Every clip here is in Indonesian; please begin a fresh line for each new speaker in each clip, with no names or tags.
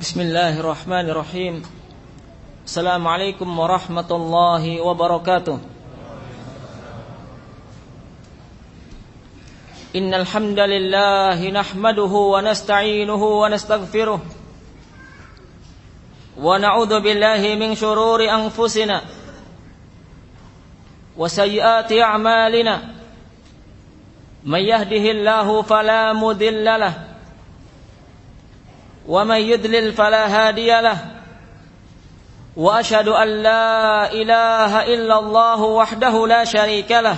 بسم الله الرحمن الرحيم السلام عليكم ورحمة الله وبركاته إن الحمد لله نحمده ونستعينه ونستغفره ونعوذ بالله من شرور أنفسنا وسيئات أعمالنا من يهده الله فلا مذل له ومن يدلل فلا هادي له. وأشهد أن لا إله إلا الله وحده لا شريك له.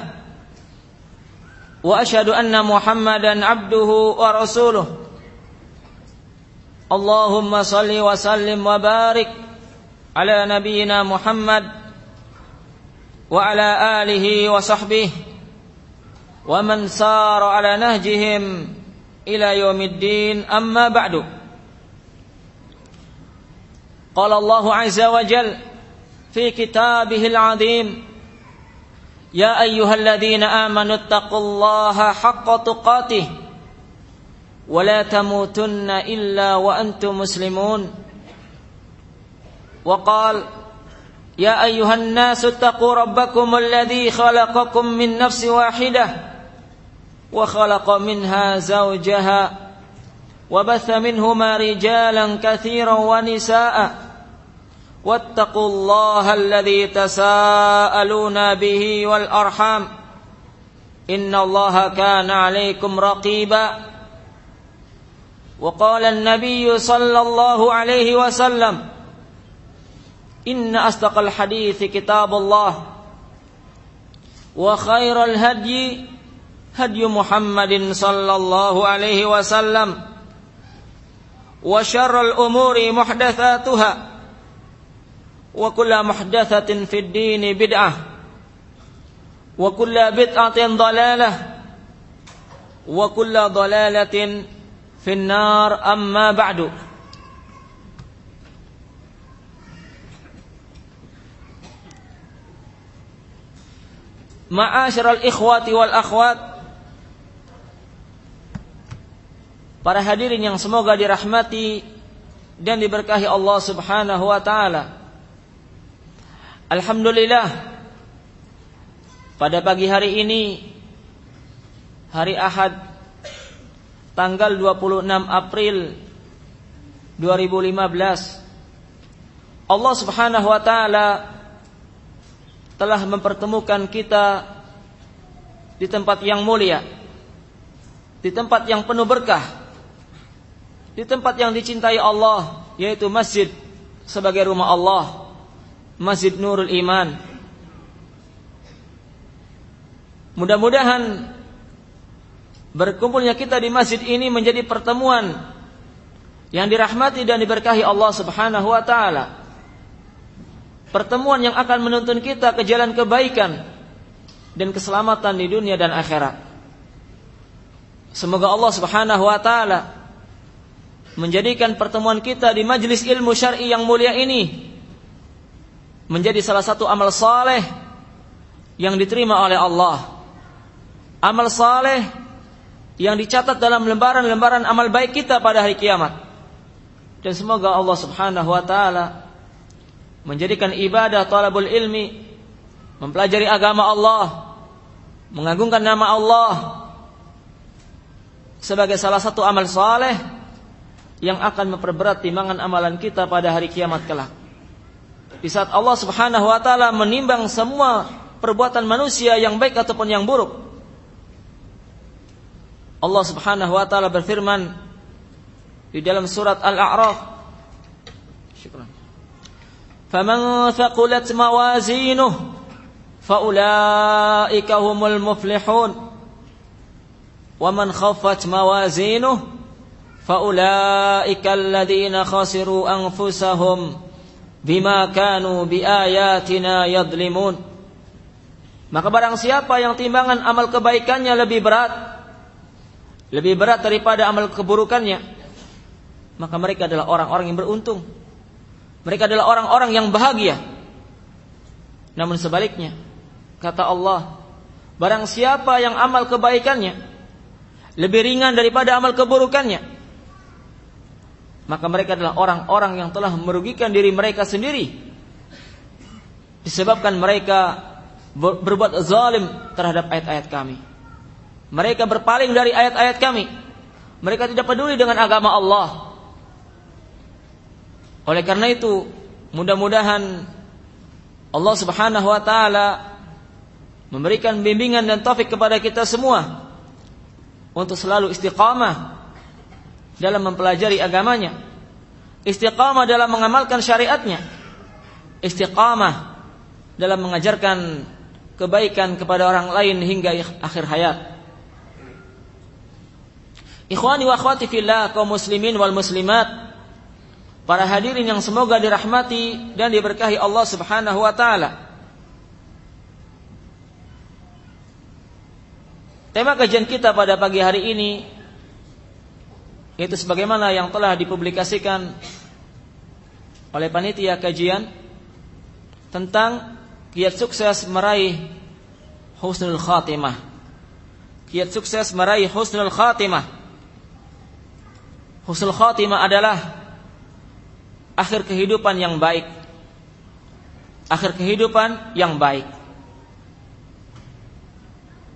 وأشهد أن محمدا عبده ورسوله. اللهم صل وسلم وبارك على نبينا محمد وعلى آله وصحبه ومن سار على نهجهم إلى يوم الدين. أما بعد قال الله عز وجل في كتابه العظيم يا أيها الذين آمنوا اتقوا الله حق تقاته ولا تموتن إلا وأنتم مسلمون. وقال يا أيها الناس اتقوا ربكم الذي خلقكم من نفس واحدة وخلق منها زوجها وبث منهما رجالا كثيرا ونساء واتقوا الله الذي تساءلون به والأرحام. إن الله كان عليكم رقيبا. وقال النبي صلى الله عليه وسلم إن أصدق الحديث كتاب الله وخير الهدي هدي محمد صلى الله عليه وسلم وشر الأمور محدثاتها. وكل محدثة في الدين بدعة وكل بدعة ضلالة وكل ضلالة في النار أما بعد Ma'asyiral ikhwati wal akhwat Para hadirin yang semoga dirahmati dan diberkahi Allah Subhanahu wa taala. Alhamdulillah. Pada pagi hari ini hari Ahad tanggal 26 April 2015 Allah Subhanahu wa taala telah mempertemukan kita di tempat yang mulia di tempat yang penuh berkah di tempat yang dicintai Allah yaitu masjid sebagai rumah Allah Masjid Nurul Iman. Mudah-mudahan berkumpulnya kita di masjid ini menjadi pertemuan yang dirahmati dan diberkahi Allah Subhanahu wa taala. Pertemuan yang akan menuntun kita ke jalan kebaikan dan keselamatan di dunia dan akhirat. Semoga Allah Subhanahu wa taala menjadikan pertemuan kita di majelis ilmu syar'i yang mulia ini menjadi salah satu amal saleh yang diterima oleh Allah. Amal saleh yang dicatat dalam lembaran-lembaran amal baik kita pada hari kiamat. Dan semoga Allah Subhanahu wa taala menjadikan ibadah talabul ilmi mempelajari agama Allah, mengagungkan nama Allah sebagai salah satu amal saleh yang akan memperberat timbangan amalan kita pada hari kiamat kelak. Di saat Allah Subhanahu wa taala menimbang semua perbuatan manusia yang baik ataupun yang buruk. Allah Subhanahu wa taala berfirman di dalam surat Al-A'raf. Syukran. Faman thaqulat mawazinuhu faulaika humul muflihun. Waman khaffat mawazinuhu فأولئك الذين خسروا أنفسهم bima kanu biayatina yadlimun. Maka barang siapa yang timbangan amal kebaikannya lebih berat lebih berat daripada amal keburukannya maka mereka adalah orang-orang yang beruntung. Mereka adalah orang-orang yang bahagia. Namun sebaliknya kata Allah barang siapa yang amal kebaikannya lebih ringan daripada amal keburukannya maka mereka adalah orang-orang yang telah merugikan diri mereka sendiri disebabkan mereka berbuat zalim terhadap ayat-ayat kami. Mereka berpaling dari ayat-ayat kami. Mereka tidak peduli dengan agama Allah. Oleh karena itu, mudah-mudahan Allah Subhanahu wa taala memberikan bimbingan dan taufik kepada kita semua untuk selalu istiqamah dalam mempelajari agamanya, istiqamah dalam mengamalkan syariatnya, istiqamah dalam mengajarkan kebaikan kepada orang lain hingga akhir hayat. Ikhwani wa akhwati fillah kaum muslimin wal muslimat Para hadirin yang semoga dirahmati dan diberkahi Allah Subhanahu wa taala. Tema kajian kita pada pagi hari ini itu sebagaimana yang telah dipublikasikan oleh panitia kajian tentang kiat sukses meraih husnul khatimah. Kiat sukses meraih husnul khatimah. Husnul khatimah adalah akhir kehidupan yang baik. Akhir kehidupan yang baik.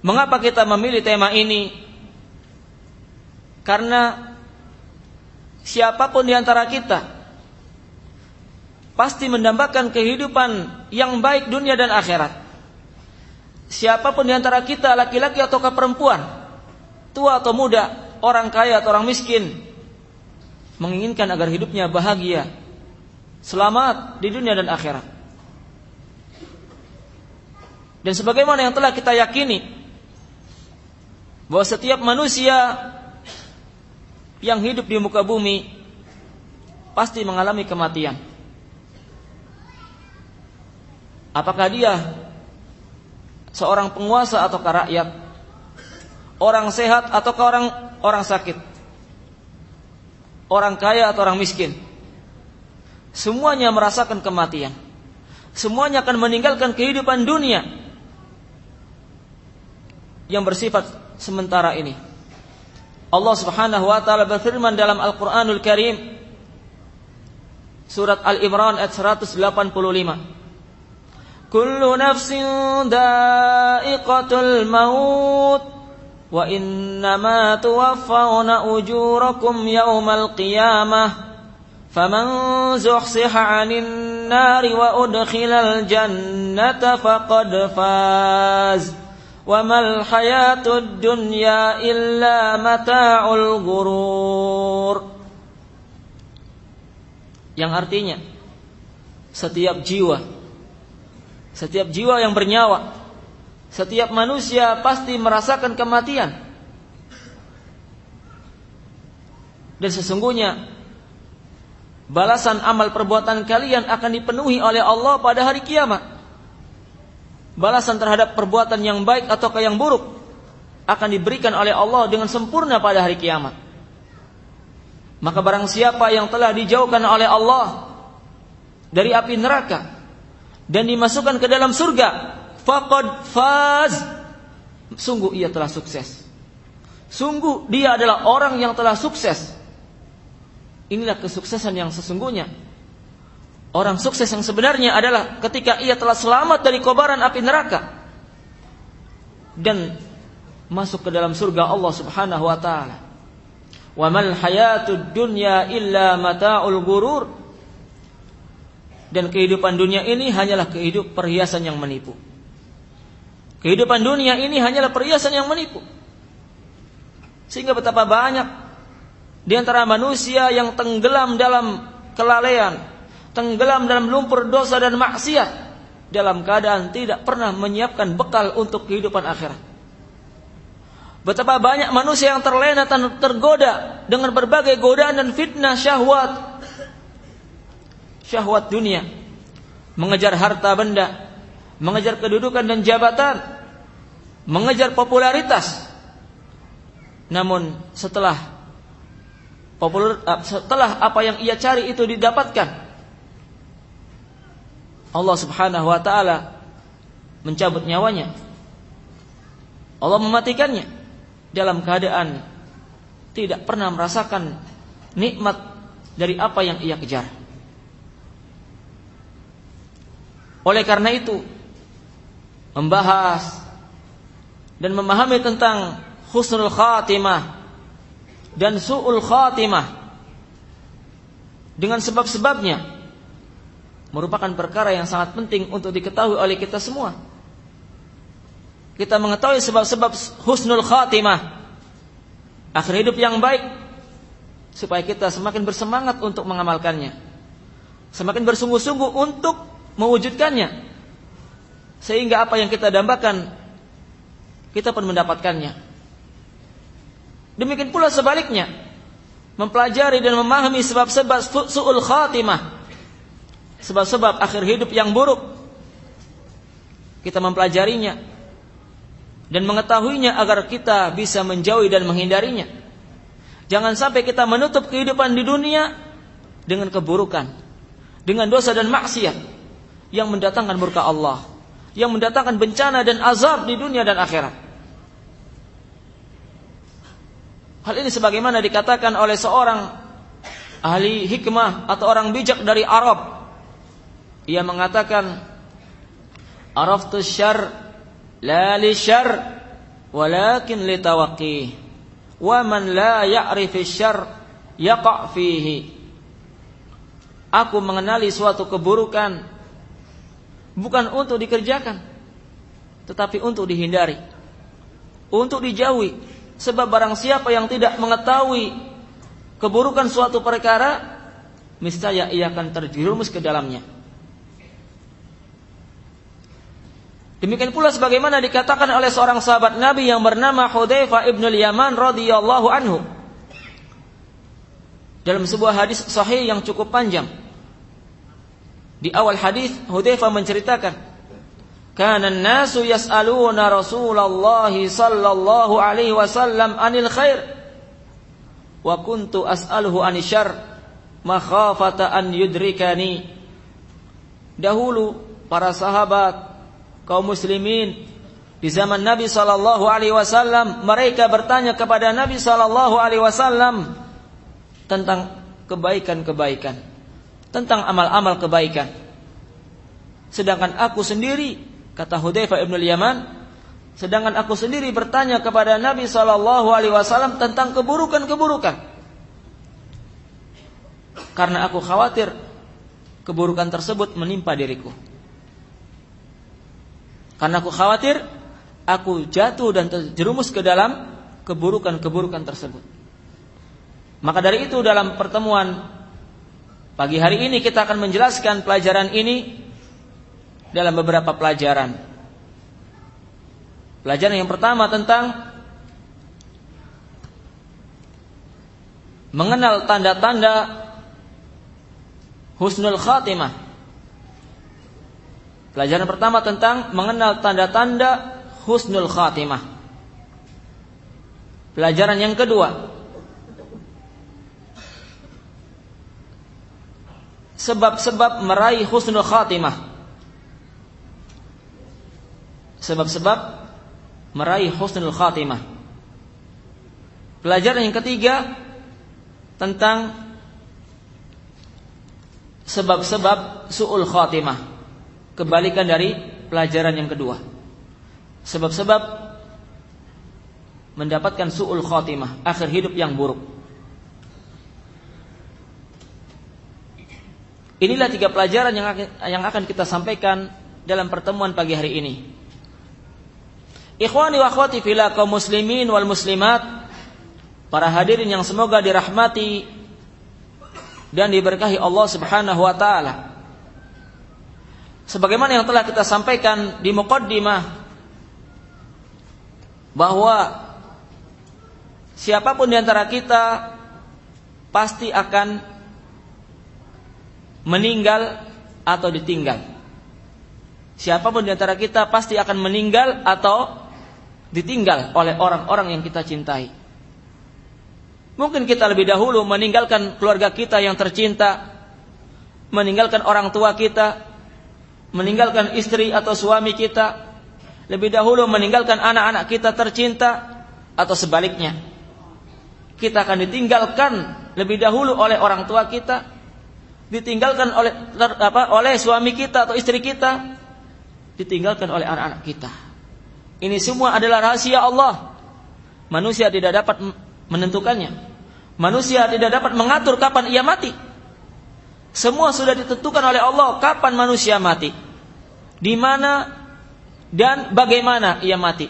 Mengapa kita memilih tema ini? Karena siapa pun di antara kita pasti mendambakan kehidupan yang baik dunia dan akhirat. Siapa pun di antara kita, laki-laki atau perempuan, tua atau muda, orang kaya atau orang miskin, menginginkan agar hidupnya bahagia, selamat di dunia dan akhirat. Dan sebagaimana yang telah kita yakini, bahwa setiap manusia yang hidup di muka bumi pasti mengalami kematian. Apakah dia seorang penguasa atau rakyat? Orang sehat atau orang orang sakit? Orang kaya atau orang miskin? Semuanya merasakan kematian. Semuanya akan meninggalkan kehidupan dunia yang bersifat sementara ini. Allah Subhanahu wa taala berfirman dalam Al-Qur'anul Karim surat Al-Imran ayat 185 Kullu nafsin da'iqatul maut wa innama tuwaffawna ujurakum yawmal qiyamah faman zuhsiha 'anil nari wa udkhilal jannata faqad mal hayatud dunya illa mata'ul ghurur yang artinya setiap jiwa setiap jiwa yang bernyawa, setiap manusia pasti merasakan kematian. Dan sesungguhnya balasan amal perbuatan kalian akan dipenuhi oleh Allah pada hari kiamat. Balasan terhadap perbuatan yang baik atau yang buruk akan diberikan oleh Allah dengan sempurna pada hari kiamat. Maka barang siapa yang telah dijauhkan oleh Allah dari api neraka dan dimasukkan ke dalam surga, faqad faz. Sungguh ia telah sukses. Sungguh dia adalah orang yang telah sukses. Inilah kesuksesan yang sesungguhnya. Orang sukses yang sebenarnya adalah ketika ia telah selamat dari kobaran api neraka dan masuk ke dalam surga Allah Subhanahu wa taala. Wa mal hayatud dunya illa mata'ul ghurur dan kehidupan dunia ini hanyalah kehidupan perhiasan yang menipu. Kehidupan dunia ini hanyalah perhiasan yang menipu. Sehingga betapa banyak di antara manusia yang tenggelam dalam kelalaian, tenggelam dalam lumpur dosa dan maksiat dalam keadaan tidak pernah menyiapkan bekal untuk kehidupan akhirat. Betapa banyak manusia yang terlena dan tergoda dengan berbagai godaan dan fitnah syahwat syahwat dunia, mengejar harta benda, mengejar kedudukan dan jabatan, mengejar popularitas. Namun setelah populer, eh, setelah apa yang ia cari itu didapatkan, Allah Subhanahu wa taala mencabut nyawanya. Allah mematikannya dalam keadaan tidak pernah merasakan nikmat dari apa yang ia kejar. Oleh karena itu, membahas dan memahami tentang husnul khatimah dan su'ul khatimah dengan sebab-sebabnya merupakan perkara yang sangat penting untuk diketahui oleh kita semua. Kita mengetahui sebab-sebab husnul khatimah, akhir hidup yang baik, supaya kita semakin bersemangat untuk mengamalkannya, semakin bersungguh-sungguh untuk mewujudkannya. Sehingga apa yang kita dambakan kita pun mendapatkannya. Demikian pula sebaliknya, mempelajari dan memahami sebab-sebab su'ul khatimah. Sebab-sebab akhir hidup yang buruk. Kita mempelajarinya dan mengetahuinya agar kita bisa menjauhi dan menghindarinya. Jangan sampai kita menutup kehidupan di dunia dengan keburukan, dengan dosa dan maksiat yang mendatangkan murka Allah, yang mendatangkan bencana dan azab di dunia dan akhirat. Hal ini sebagaimana dikatakan oleh seorang ahli hikmah atau orang bijak dari Arab. Ia mengatakan, "Araftu la li walakin li. Wa man la yaqa' fihi." Aku mengenali suatu keburukan bukan untuk dikerjakan tetapi untuk dihindari untuk dijauhi sebab barang siapa yang tidak mengetahui keburukan suatu perkara misalnya ia akan terjerumus ke dalamnya Demikian pula sebagaimana dikatakan oleh seorang sahabat Nabi yang bernama Hudzaifah ibn Yaman radhiyallahu anhu. Dalam sebuah hadis sahih yang cukup panjang. Di awal hadis Hudzaifah menceritakan, "Kana an-nasu yas'aluna Rasulullah sallallahu alaihi wasallam anil khair. Wa kuntu as'aluhu anil syarr makhafata an yudrikani." Dahulu para sahabat kaum muslimin di zaman Nabi sallallahu alaihi wasallam mereka bertanya kepada Nabi sallallahu alaihi wasallam tentang kebaikan-kebaikan tentang amal-amal kebaikan. Sedangkan aku sendiri, kata Hudzaifah ibn Yaman, sedangkan aku sendiri bertanya kepada Nabi Shallallahu Alaihi Wasallam tentang keburukan-keburukan. Karena aku khawatir keburukan tersebut menimpa diriku. Karena aku khawatir aku jatuh dan terjerumus ke dalam keburukan-keburukan tersebut. Maka dari itu dalam pertemuan Pagi hari ini kita akan menjelaskan pelajaran ini dalam beberapa pelajaran. Pelajaran yang pertama tentang mengenal tanda-tanda husnul khatimah. Pelajaran pertama tentang mengenal tanda-tanda husnul khatimah. Pelajaran yang kedua sebab-sebab meraih husnul khatimah. Sebab-sebab meraih husnul khatimah. Pelajaran yang ketiga tentang sebab-sebab su'ul khatimah. Kebalikan dari pelajaran yang kedua. Sebab-sebab mendapatkan su'ul khatimah, akhir hidup yang buruk. Inilah tiga pelajaran yang akan, yang akan kita sampaikan dalam pertemuan pagi hari ini. Ikhwani wa akhwati fila kaum muslimin wal muslimat, para hadirin yang semoga dirahmati dan diberkahi Allah Subhanahu wa taala. Sebagaimana yang telah kita sampaikan di muqaddimah bahwa siapa pun di antara kita pasti akan meninggal atau ditinggal. Siapa pun di antara kita pasti akan meninggal atau ditinggal oleh orang-orang yang kita cintai. Mungkin kita lebih dahulu meninggalkan keluarga kita yang tercinta, meninggalkan orang tua kita, meninggalkan istri atau suami kita, lebih dahulu meninggalkan anak-anak kita tercinta atau sebaliknya. Kita akan ditinggalkan lebih dahulu oleh orang tua kita, ditinggalkan oleh apa oleh suami kita atau istri kita, ditinggalkan oleh anak-anak kita. Ini semua adalah rahasia Allah. Manusia tidak dapat menentukannya. Manusia tidak dapat mengatur kapan ia mati. Semua sudah ditentukan oleh Allah kapan manusia mati. Di mana dan bagaimana ia mati.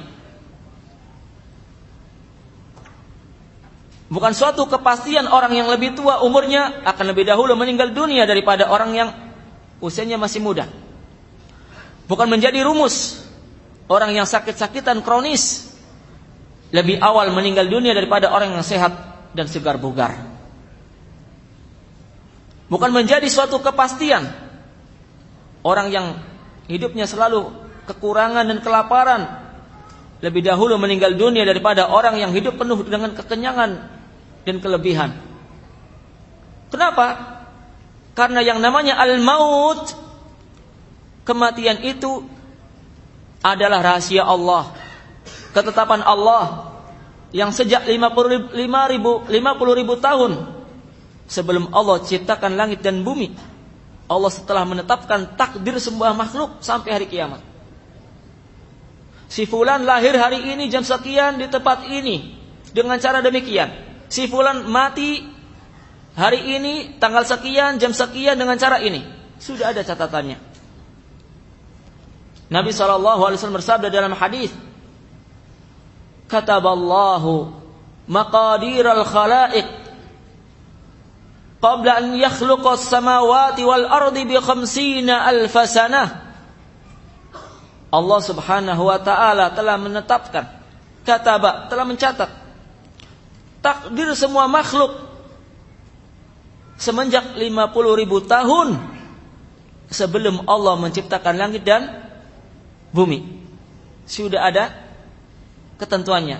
Bukan suatu kepastian orang yang lebih tua umurnya akan lebih dahulu meninggal dunia daripada orang yang usianya masih muda. Bukan menjadi rumus orang yang sakit-sakitan kronis lebih awal meninggal dunia daripada orang yang sehat dan segar bugar. Bukan menjadi suatu kepastian orang yang hidupnya selalu kekurangan dan kelaparan lebih dahulu meninggal dunia daripada orang yang hidup penuh dengan kekenyangan dan kelebihan. Kenapa? Karena yang namanya al-maut kematian itu adalah rahasia Allah. Ketetapan Allah yang sejak 50 ribu, 50 ribu tahun sebelum Allah ciptakan langit dan bumi. Allah setelah menetapkan takdir semua makhluk sampai hari kiamat. Si fulan lahir hari ini jam sekian di tempat ini dengan cara demikian si fulan mati hari ini tanggal sekian jam sekian dengan cara ini. Sudah ada catatannya. Nabi SAW bersabda dalam hadis, "Kataballahu maqadir al-khalaiq qabla an yakhluqa as-samawati wal ardi bi khamsina alf sanah." Allah Subhanahu wa taala telah menetapkan kataba telah mencatat takdir semua makhluk semenjak 50 ribu tahun sebelum Allah menciptakan langit dan bumi. Sudah ada ketentuannya.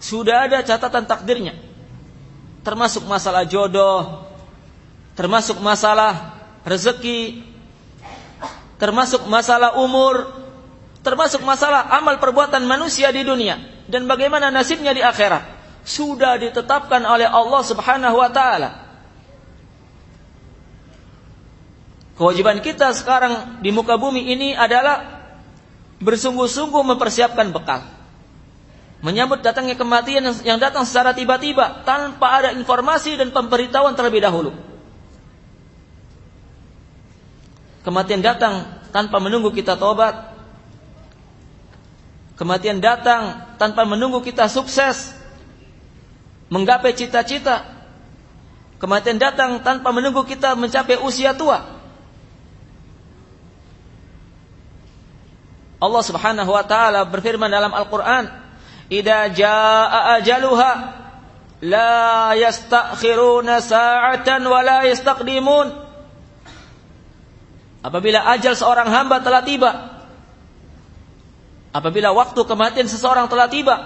Sudah ada catatan takdirnya. Termasuk masalah jodoh, termasuk masalah rezeki, termasuk masalah umur, termasuk masalah amal perbuatan manusia di dunia dan bagaimana nasibnya di akhirat sudah ditetapkan oleh Allah Subhanahu wa taala. Kewajiban kita sekarang di muka bumi ini adalah bersungguh-sungguh mempersiapkan bekal. Menyambut datangnya kematian yang datang secara tiba-tiba tanpa ada informasi dan pemberitahuan terlebih dahulu. Kematian datang tanpa menunggu kita tobat. Kematian datang tanpa menunggu kita sukses menggapai cita-cita. Kematian datang tanpa menunggu kita mencapai usia tua. Allah Subhanahu wa taala berfirman dalam Al-Qur'an, "Idza jaa ajaluha la yastakhiruna sa'atan wa la yastaqdimun." Apabila ajal seorang hamba telah tiba, apabila waktu kematian seseorang telah tiba,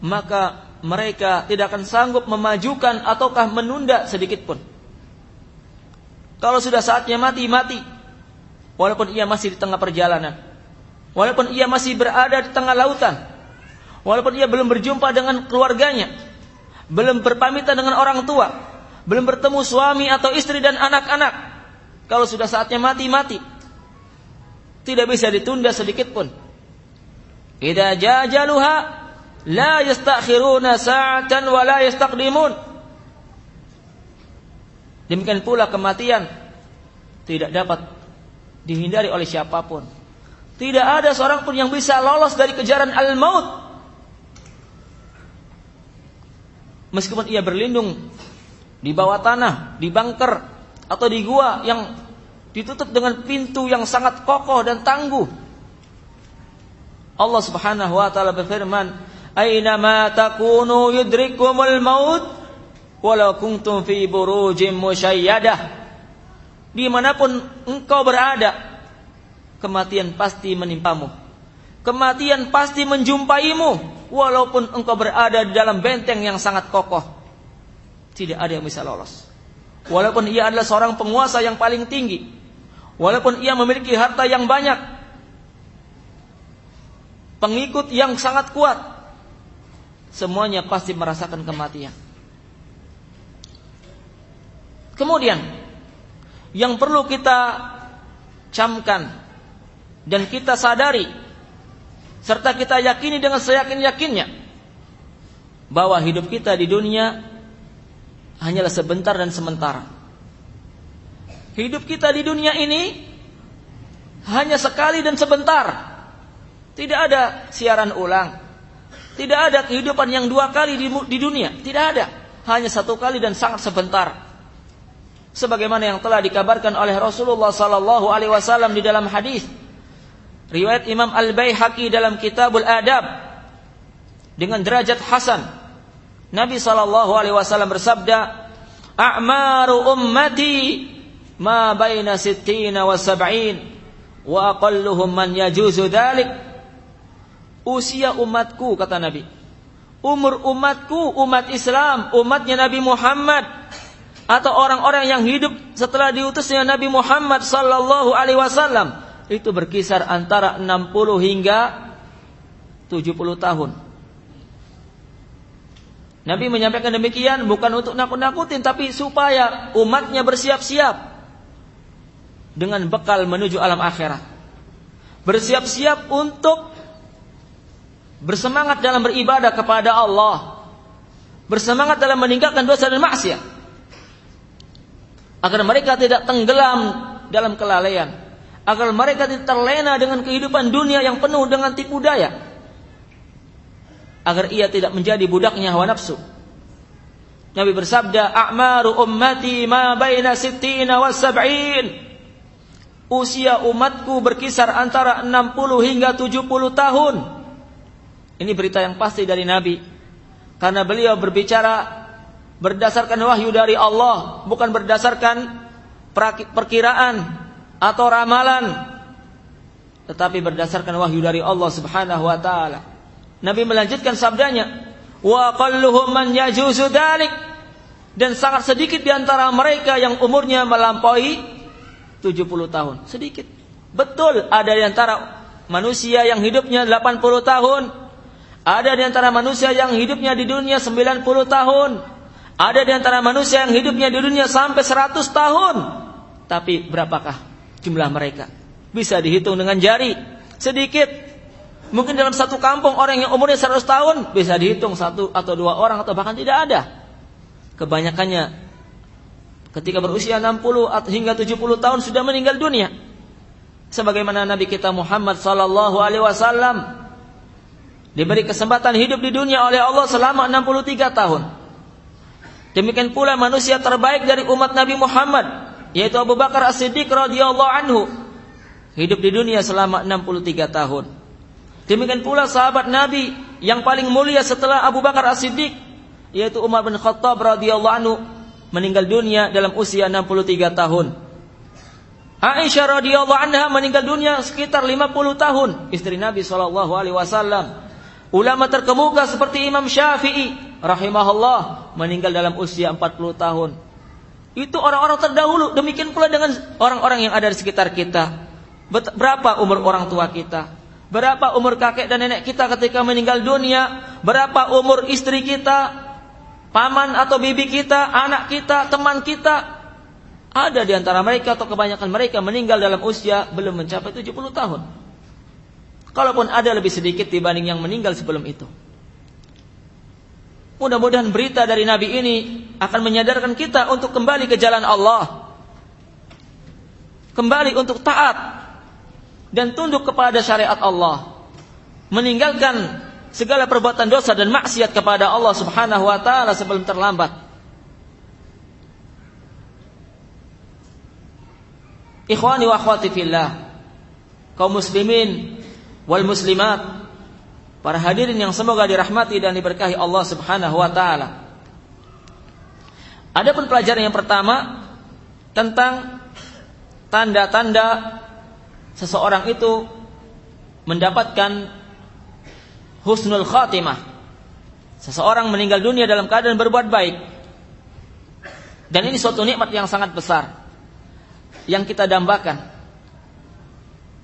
maka mereka tidak akan sanggup memajukan ataukah menunda sedikit pun. Kalau sudah saatnya mati, mati. Walaupun ia masih di tengah perjalanan. Walaupun ia masih berada di tengah lautan. Walaupun ia belum berjumpa dengan keluarganya. Belum berpamitan dengan orang tua. Belum bertemu suami atau istri dan anak-anak. Kalau sudah saatnya mati, mati. Tidak bisa ditunda sedikit pun. Idza jajaluha la yastakhiruna sa'atan wa la yastaqdimun. Demikian pula kematian tidak dapat dihindari oleh siapa pun. Tidak ada seorang pun yang bisa lolos dari kejaran al-maut. Meskipun ia berlindung di bawah tanah, di bunker atau di gua yang ditutup dengan pintu yang sangat kokoh dan tangguh. Allah Subhanahu wa taala berfirman, Aynama takunu yudrikumul maut walau kuntum fi burujim musyayyadah. Di mana pun engkau berada, kematian pasti menimpamu. Kematian pasti menjumpaimu, walaupun engkau berada di dalam benteng yang sangat kokoh. Tidak ada yang bisa lolos. Walaupun ia adalah seorang penguasa yang paling tinggi, walaupun ia memiliki harta yang banyak, pengikut yang sangat kuat, semuanya pasti merasakan kematian. Kemudian yang perlu kita camkan dan kita sadari serta kita yakini dengan seyakin-yakinnya bahwa hidup kita di dunia hanyalah sebentar dan sementara. Hidup kita di dunia ini hanya sekali dan sebentar. Tidak ada siaran ulang. Tidak ada kehidupan yang dua kali di, di dunia. Tidak ada. Hanya satu kali dan sangat sebentar sebagaimana yang telah dikabarkan oleh Rasulullah sallallahu alaihi wasallam di dalam hadis riwayat Imam Al-Baihaqi dalam Kitabul Adab dengan derajat hasan Nabi sallallahu alaihi wasallam bersabda a'maru ummati ma baina sittina wa sab'in wa aqalluhum man yajuzu dhalik usia umatku kata Nabi umur umatku umat Islam umatnya Nabi Muhammad atau orang-orang yang hidup setelah diutusnya Nabi Muhammad sallallahu alaihi wasallam itu berkisar antara 60 hingga 70 tahun. Nabi menyampaikan demikian bukan untuk nakut-nakutin tapi supaya umatnya bersiap-siap dengan bekal menuju alam akhirat. Bersiap-siap untuk bersemangat dalam beribadah kepada Allah. Bersemangat dalam meninggalkan dosa dan maksiat agar mereka tidak tenggelam dalam kelalaian, agar mereka tidak terlena dengan kehidupan dunia yang penuh dengan tipu daya, agar ia tidak menjadi budaknya hawa nafsu. Nabi bersabda, "A'maru ummati ma baina sittina wa sab'in." Usia umatku berkisar antara 60 hingga 70 tahun. Ini berita yang pasti dari Nabi. Karena beliau berbicara berdasarkan wahyu dari Allah, bukan berdasarkan perkiraan atau ramalan, tetapi berdasarkan wahyu dari Allah Subhanahu wa taala. Nabi melanjutkan sabdanya, "Wa man yajuzu dalik." Dan sangat sedikit di antara mereka yang umurnya melampaui 70 tahun. Sedikit. Betul ada di antara manusia yang hidupnya 80 tahun. Ada di antara manusia yang hidupnya di dunia 90 tahun. Ada di antara manusia yang hidupnya di dunia sampai 100 tahun. Tapi berapakah jumlah mereka? Bisa dihitung dengan jari. Sedikit. Mungkin dalam satu kampung orang yang umurnya 100 tahun bisa dihitung satu atau dua orang atau bahkan tidak ada. Kebanyakannya ketika berusia 60 hingga 70 tahun sudah meninggal dunia. Sebagaimana Nabi kita Muhammad sallallahu alaihi wasallam diberi kesempatan hidup di dunia oleh Allah selama 63 tahun. Demikian pula manusia terbaik dari umat Nabi Muhammad yaitu Abu Bakar As-Siddiq radhiyallahu anhu hidup di dunia selama 63 tahun. Demikian pula sahabat Nabi yang paling mulia setelah Abu Bakar As-Siddiq yaitu Umar bin Khattab radhiyallahu anhu meninggal dunia dalam usia 63 tahun. Aisyah radhiyallahu anha meninggal dunia sekitar 50 tahun, istri Nabi sallallahu alaihi wasallam. Ulama terkemuka seperti Imam Syafi'i rahimahullah meninggal dalam usia 40 tahun. Itu orang-orang terdahulu. Demikian pula dengan orang-orang yang ada di sekitar kita. Berapa umur orang tua kita? Berapa umur kakek dan nenek kita ketika meninggal dunia? Berapa umur istri kita? Paman atau bibi kita, anak kita, teman kita? Ada di antara mereka atau kebanyakan mereka meninggal dalam usia belum mencapai 70 tahun. Kalaupun ada lebih sedikit dibanding yang meninggal sebelum itu. Mudah-mudahan berita dari Nabi ini akan menyadarkan kita untuk kembali ke jalan Allah. Kembali untuk taat dan tunduk kepada syariat Allah. Meninggalkan segala perbuatan dosa dan maksiat kepada Allah Subhanahu wa taala sebelum terlambat. Ikhwani wa akhwati fillah. Kaum muslimin wal muslimat Para hadirin yang semoga dirahmati dan diberkahi Allah Subhanahu wa taala. Adapun pelajaran yang pertama tentang tanda-tanda seseorang itu mendapatkan husnul khatimah. Seseorang meninggal dunia dalam keadaan berbuat baik. Dan ini suatu nikmat yang sangat besar yang kita dambakan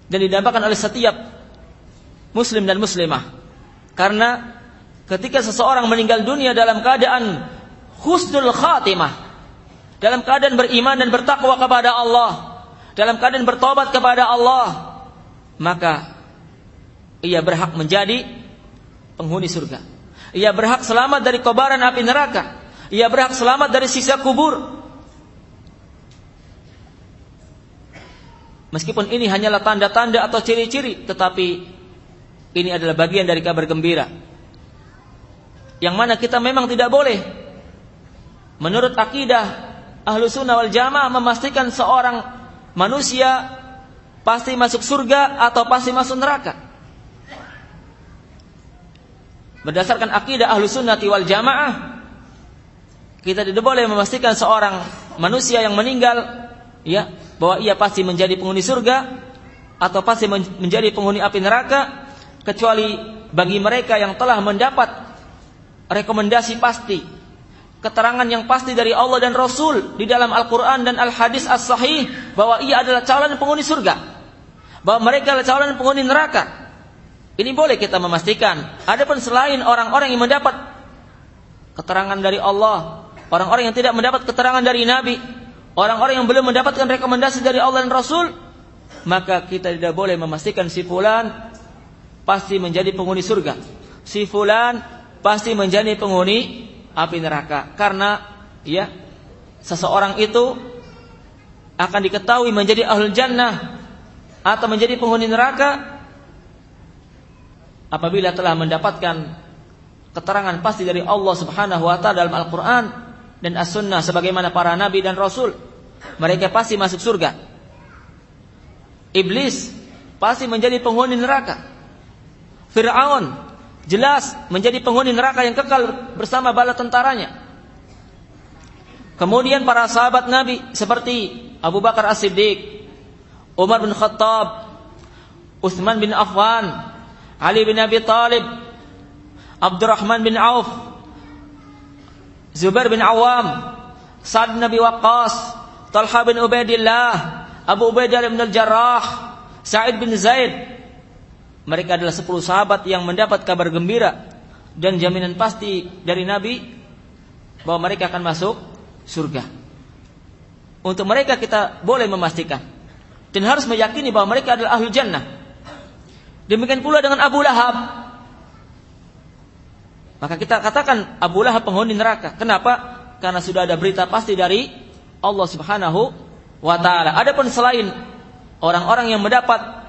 dan didambakan oleh setiap muslim dan muslimah. Karena ketika seseorang meninggal dunia dalam keadaan husnul khatimah, dalam keadaan beriman dan bertakwa kepada Allah, dalam keadaan bertobat kepada Allah, maka ia berhak menjadi penghuni surga. Ia berhak selamat dari kobaran api neraka. Ia berhak selamat dari sisa kubur. Meskipun ini hanyalah tanda-tanda atau ciri-ciri, tetapi ini adalah bagian dari kabar gembira. Yang mana kita memang tidak boleh menurut akidah ahlu sunnah wal jamaah memastikan seorang manusia pasti masuk surga atau pasti masuk neraka. Berdasarkan akidah ahlu sunnah wal jamaah, kita tidak boleh memastikan seorang manusia yang meninggal ya bahwa ia pasti menjadi penghuni surga atau pasti menjadi penghuni api neraka kecuali bagi mereka yang telah mendapat rekomendasi pasti keterangan yang pasti dari Allah dan Rasul di dalam Al-Quran dan Al-Hadis As-Sahih bahwa ia adalah calon penghuni surga. Bahwa mereka adalah calon penghuni neraka. Ini boleh kita memastikan. Adapun selain orang-orang yang mendapat keterangan dari Allah orang-orang yang tidak mendapat keterangan dari Nabi orang-orang yang belum mendapatkan rekomendasi dari Allah dan Rasul, maka kita tidak boleh memastikan si fulan pasti menjadi penghuni surga. Si fulan pasti menjadi penghuni api neraka karena ya seseorang itu akan diketahui menjadi ahlul jannah atau menjadi penghuni neraka apabila telah mendapatkan keterangan pasti dari Allah Subhanahu wa taala dalam Al-Qur'an dan As-Sunnah sebagaimana para nabi dan rasul mereka pasti masuk surga. Iblis pasti menjadi penghuni neraka. Fir'aun jelas menjadi penghuni neraka yang kekal bersama bala tentaranya. Kemudian para sahabat Nabi seperti Abu Bakar As-Siddiq, Umar bin Khattab, Uthman bin Affan, Ali bin Abi Talib, Abdurrahman bin Auf, Zubair bin Awam, Sa'ad bin Abi Waqqas, Talha bin Ubaidillah, Abu Ubaidah bin Al-Jarrah, Sa'id bin Zaid. Mereka adalah 10 sahabat yang mendapat kabar gembira dan jaminan pasti dari Nabi bahwa mereka akan masuk surga. Untuk mereka kita boleh memastikan dan harus meyakini bahwa mereka adalah ahlu jannah. Demikian pula dengan Abu Lahab. Maka kita katakan Abu Lahab penghuni neraka. Kenapa? Karena sudah ada berita pasti dari Allah Subhanahu wa taala. Adapun selain orang-orang yang mendapat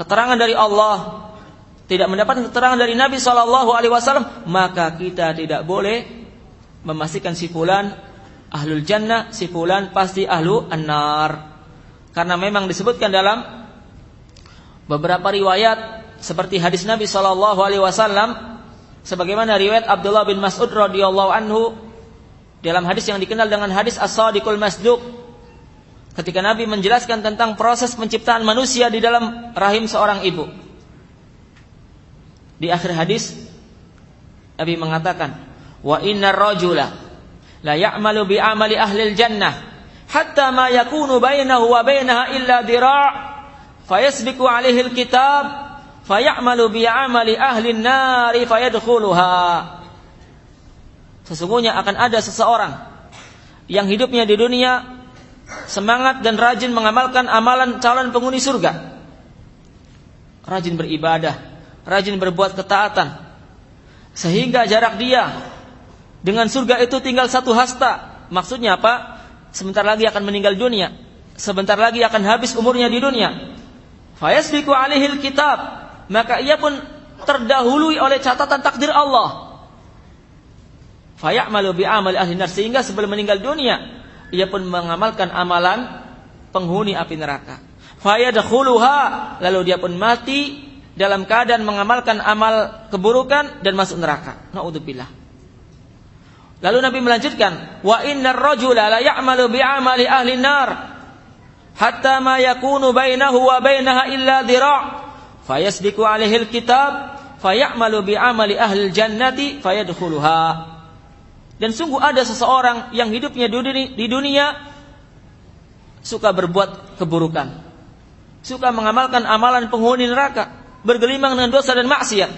keterangan dari Allah tidak mendapat keterangan dari Nabi Shallallahu Alaihi Wasallam, maka kita tidak boleh memastikan si fulan ahlul jannah, si fulan pasti ahlu annar. Karena memang disebutkan dalam beberapa riwayat seperti hadis Nabi Shallallahu Alaihi Wasallam, sebagaimana riwayat Abdullah bin Mas'ud radhiyallahu anhu dalam hadis yang dikenal dengan hadis as-sadiqul masduq ketika Nabi menjelaskan tentang proses penciptaan manusia di dalam rahim seorang ibu. Di akhir hadis Nabi mengatakan, "Wa innar rajula la ya'malu bi amali ahli jannah hatta ma yakunu bainahu wa bainaha illa dira' fayasbiqu alaihi al-kitab fayamalu bi amali ahli an-nari fayadkhuluha." Sesungguhnya akan ada seseorang yang hidupnya di dunia semangat dan rajin mengamalkan amalan calon penghuni surga. Rajin beribadah, rajin berbuat ketaatan. Sehingga jarak dia dengan surga itu tinggal satu hasta. Maksudnya apa? Sebentar lagi akan meninggal dunia. Sebentar lagi akan habis umurnya di dunia. Fayasbiku alihil kitab. Maka ia pun terdahului oleh catatan takdir Allah fayamalu bi amali ahli nar sehingga sebelum meninggal dunia ia pun mengamalkan amalan penghuni api neraka. Fayadkhuluha lalu dia pun mati dalam keadaan mengamalkan amal keburukan dan masuk neraka. Nauzubillah. Lalu Nabi melanjutkan, wa innar rajula la ya'malu bi amali ahli nar hatta ma yakunu bainahu wa bainaha illa dhira' fayasbiqu alaihi alkitab fayamalu bi amali ahli jannati fayadkhuluha. Dan sungguh ada seseorang yang hidupnya di dunia suka berbuat keburukan. Suka mengamalkan amalan penghuni neraka, bergelimang dengan dosa dan maksiat.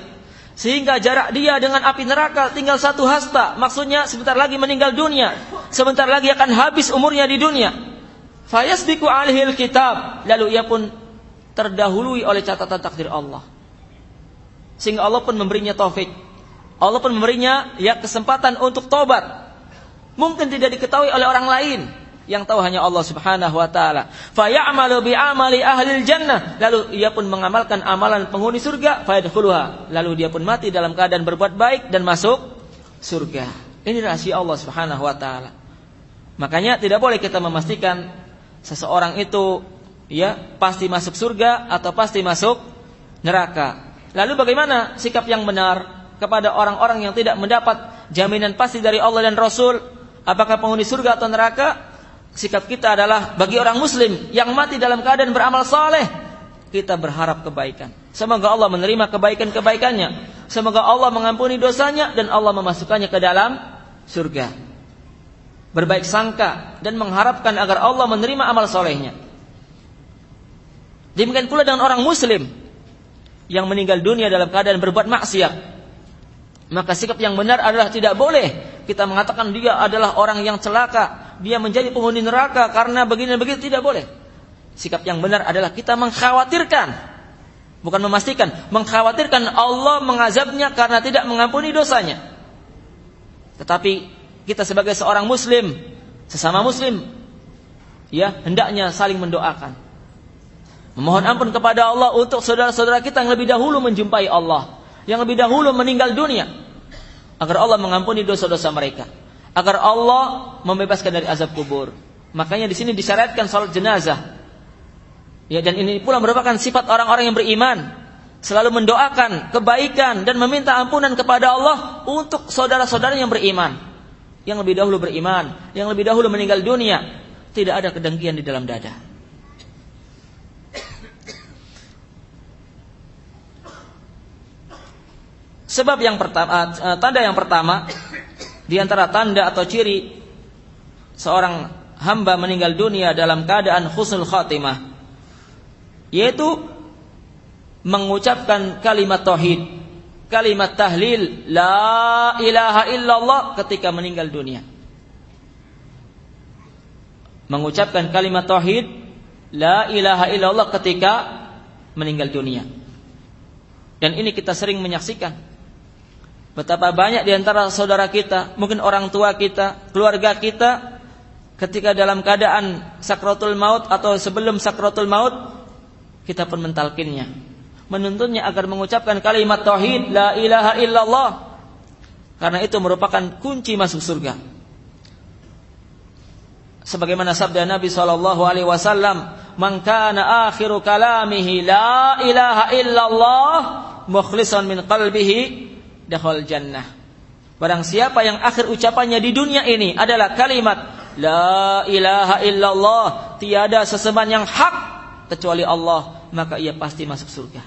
Sehingga jarak dia dengan api neraka tinggal satu hasta. Maksudnya sebentar lagi meninggal dunia. Sebentar lagi akan habis umurnya di dunia. Fayasbiku alihil kitab. Lalu ia pun terdahului oleh catatan takdir Allah. Sehingga Allah pun memberinya taufik. Allah pun memberinya ya kesempatan untuk tobat. Mungkin tidak diketahui oleh orang lain yang tahu hanya Allah Subhanahu wa taala. Fa ya'malu bi amali ahli jannah, lalu ia pun mengamalkan amalan penghuni surga, fa. Lalu dia pun mati dalam keadaan berbuat baik dan masuk surga. Ini rahasia Allah Subhanahu wa taala. Makanya tidak boleh kita memastikan seseorang itu ya pasti masuk surga atau pasti masuk neraka. Lalu bagaimana sikap yang benar kepada orang-orang yang tidak mendapat jaminan pasti dari Allah dan Rasul apakah penghuni surga atau neraka? sikap kita adalah bagi orang muslim yang mati dalam keadaan beramal saleh kita berharap kebaikan. Semoga Allah menerima kebaikan-kebaikannya. Semoga Allah mengampuni dosanya dan Allah memasukkannya ke dalam surga. Berbaik sangka dan mengharapkan agar Allah menerima amal solehnya. Demikian pula dengan orang muslim yang meninggal dunia dalam keadaan berbuat maksiat. Maka sikap yang benar adalah tidak boleh kita mengatakan dia adalah orang yang celaka, dia menjadi penghuni neraka karena begini dan begitu tidak boleh. Sikap yang benar adalah kita mengkhawatirkan bukan memastikan, mengkhawatirkan Allah mengazabnya karena tidak mengampuni dosanya. Tetapi kita sebagai seorang muslim, sesama muslim ya, hendaknya saling mendoakan. Memohon ampun kepada Allah untuk saudara-saudara kita yang lebih dahulu menjumpai Allah, yang lebih dahulu meninggal dunia agar Allah mengampuni dosa-dosa mereka agar Allah membebaskan dari azab kubur. Makanya di sini disyaratkan salat jenazah. Ya dan ini pula merupakan sifat orang-orang yang beriman, selalu mendoakan kebaikan dan meminta ampunan kepada Allah untuk saudara-saudara yang beriman. Yang lebih dahulu beriman, yang lebih dahulu meninggal dunia, tidak ada kedengkian di dalam dada. Sebab yang pertama, eh, tanda yang pertama di antara tanda atau ciri seorang hamba meninggal dunia dalam keadaan khusnul khatimah yaitu mengucapkan kalimat tauhid, kalimat tahlil la ilaha illallah ketika meninggal dunia. Mengucapkan kalimat tauhid la ilaha illallah ketika meninggal dunia. Dan ini kita sering menyaksikan Betapa banyak di antara saudara kita, mungkin orang tua kita, keluarga kita ketika dalam keadaan sakratul maut atau sebelum sakratul maut kita pun mentalkinnya. Menuntunnya agar mengucapkan kalimat tauhid la ilaha illallah. Karena itu merupakan kunci masuk surga. Sebagaimana sabda Nabi sallallahu alaihi wasallam, "Man kana akhiru kalamihi la ilaha illallah mukhlishan min qalbihi dakhal jannah. Barang siapa yang akhir ucapannya di dunia ini adalah kalimat La ilaha illallah Tiada sesembahan yang hak Kecuali Allah Maka ia pasti masuk surga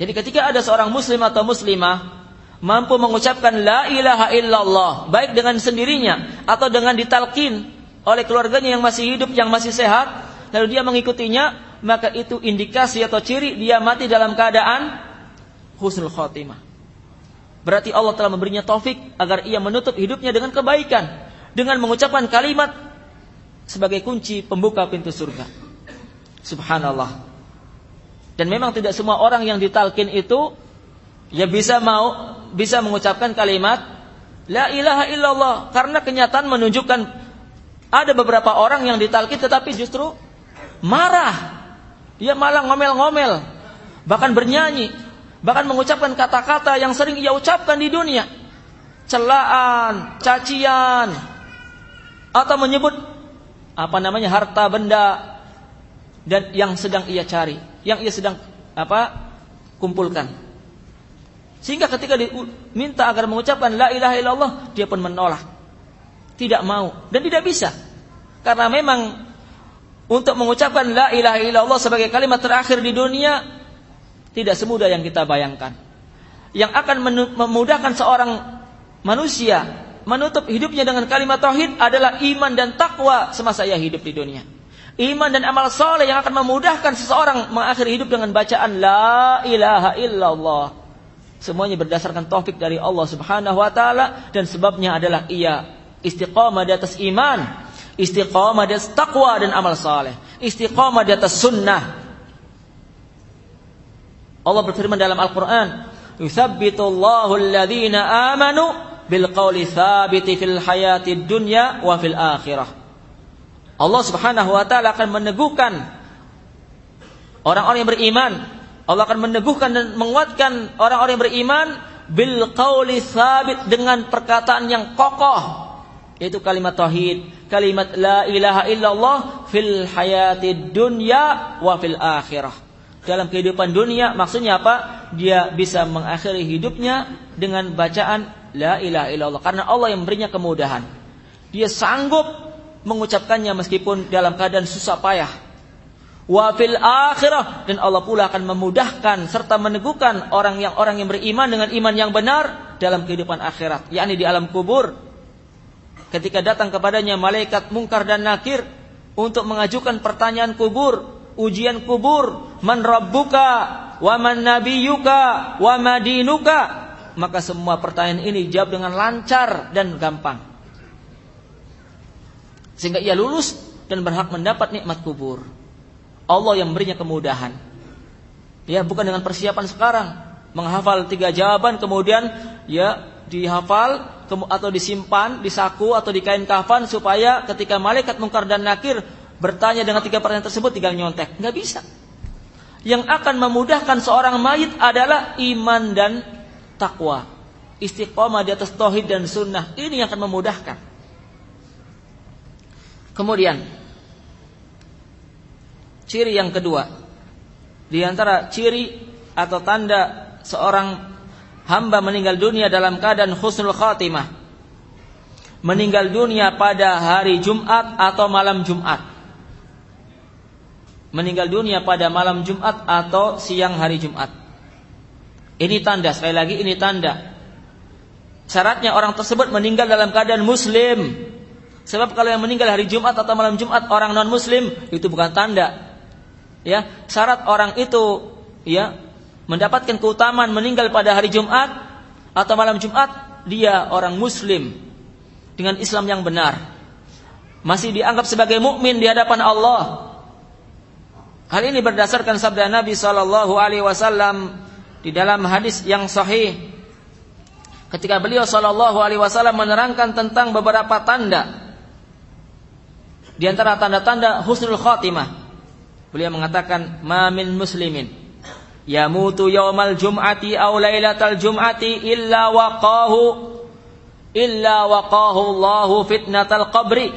Jadi ketika ada seorang muslim atau muslimah Mampu mengucapkan La ilaha illallah Baik dengan sendirinya Atau dengan ditalkin Oleh keluarganya yang masih hidup Yang masih sehat Lalu dia mengikutinya Maka itu indikasi atau ciri Dia mati dalam keadaan Husnul khotimah Berarti Allah telah memberinya taufik agar ia menutup hidupnya dengan kebaikan dengan mengucapkan kalimat sebagai kunci pembuka pintu surga. Subhanallah. Dan memang tidak semua orang yang ditalkin itu ya bisa mau bisa mengucapkan kalimat la ilaha illallah karena kenyataan menunjukkan ada beberapa orang yang ditalkin tetapi justru marah. Dia malah ngomel-ngomel, bahkan bernyanyi bahkan mengucapkan kata-kata yang sering ia ucapkan di dunia celaan, cacian atau menyebut apa namanya harta benda dan yang sedang ia cari, yang ia sedang apa kumpulkan. Sehingga ketika diminta agar mengucapkan la ilaha illallah, dia pun menolak. Tidak mau dan tidak bisa. Karena memang untuk mengucapkan la ilaha illallah sebagai kalimat terakhir di dunia tidak semudah yang kita bayangkan. Yang akan memudahkan seorang manusia menutup hidupnya dengan kalimat tauhid adalah iman dan takwa semasa ia hidup di dunia. Iman dan amal soleh yang akan memudahkan seseorang mengakhiri hidup dengan bacaan La ilaha illallah. Semuanya berdasarkan taufik dari Allah Subhanahu wa taala dan sebabnya adalah ia istiqamah di atas iman, istiqamah di atas takwa dan amal saleh, istiqamah di atas sunnah. Allah berfirman dalam Al-Qur'an, "Yuthabbitullahu alladhina amanu bil qawli thabiti fil hayati dunya wa fil akhirah." Allah Subhanahu wa taala akan meneguhkan orang-orang yang beriman Allah akan meneguhkan dan menguatkan orang-orang yang beriman bil qauli sabit dengan perkataan yang kokoh yaitu kalimat tauhid, kalimat la ilaha illallah fil hayati dunya wa fil akhirah. Dalam kehidupan dunia maksudnya apa? Dia bisa mengakhiri hidupnya dengan bacaan la ilaha illallah karena Allah yang memberinya kemudahan. Dia sanggup mengucapkannya meskipun dalam keadaan susah payah wa fil akhirah dan Allah pula akan memudahkan serta meneguhkan orang yang orang yang beriman dengan iman yang benar dalam kehidupan akhirat yakni di alam kubur ketika datang kepadanya malaikat mungkar dan nakir untuk mengajukan pertanyaan kubur ujian kubur. Man rabbuka wa man nabiyyuka wa madinuka. Maka semua pertanyaan ini jawab dengan lancar dan gampang. Sehingga ia lulus dan berhak mendapat nikmat kubur. Allah yang memberinya kemudahan. Ya, bukan dengan persiapan sekarang. Menghafal tiga jawaban kemudian ya dihafal atau disimpan di saku atau di kain kafan supaya ketika malaikat mungkar dan nakir bertanya dengan tiga pertanyaan tersebut tinggal nyontek. Nggak bisa. Yang akan memudahkan seorang mayit adalah iman dan takwa. Istiqomah di atas tauhid dan sunnah. Ini yang akan memudahkan. Kemudian Ciri yang kedua, di antara ciri atau tanda seorang hamba meninggal dunia dalam keadaan husnul khatimah. Meninggal dunia pada hari Jumat atau malam Jumat. Meninggal dunia pada malam Jumat atau siang hari Jumat. Ini tanda, sekali lagi ini tanda. Syaratnya orang tersebut meninggal dalam keadaan muslim. Sebab kalau yang meninggal hari Jumat atau malam Jumat orang non muslim itu bukan tanda ya syarat orang itu ya mendapatkan keutamaan meninggal pada hari Jumat atau malam Jumat dia orang muslim dengan Islam yang benar masih dianggap sebagai mukmin di hadapan Allah hal ini berdasarkan sabda Nabi Shallallahu alaihi wasallam di dalam hadis yang sahih ketika beliau Shallallahu alaihi wasallam menerangkan tentang beberapa tanda di antara tanda-tanda husnul khatimah Beliau mengatakan, "Ma min muslimin yamutu yaumal jum'ati aw lailatal jum'ati illa waqahu illa waqahu Allahu fitnatal qabri."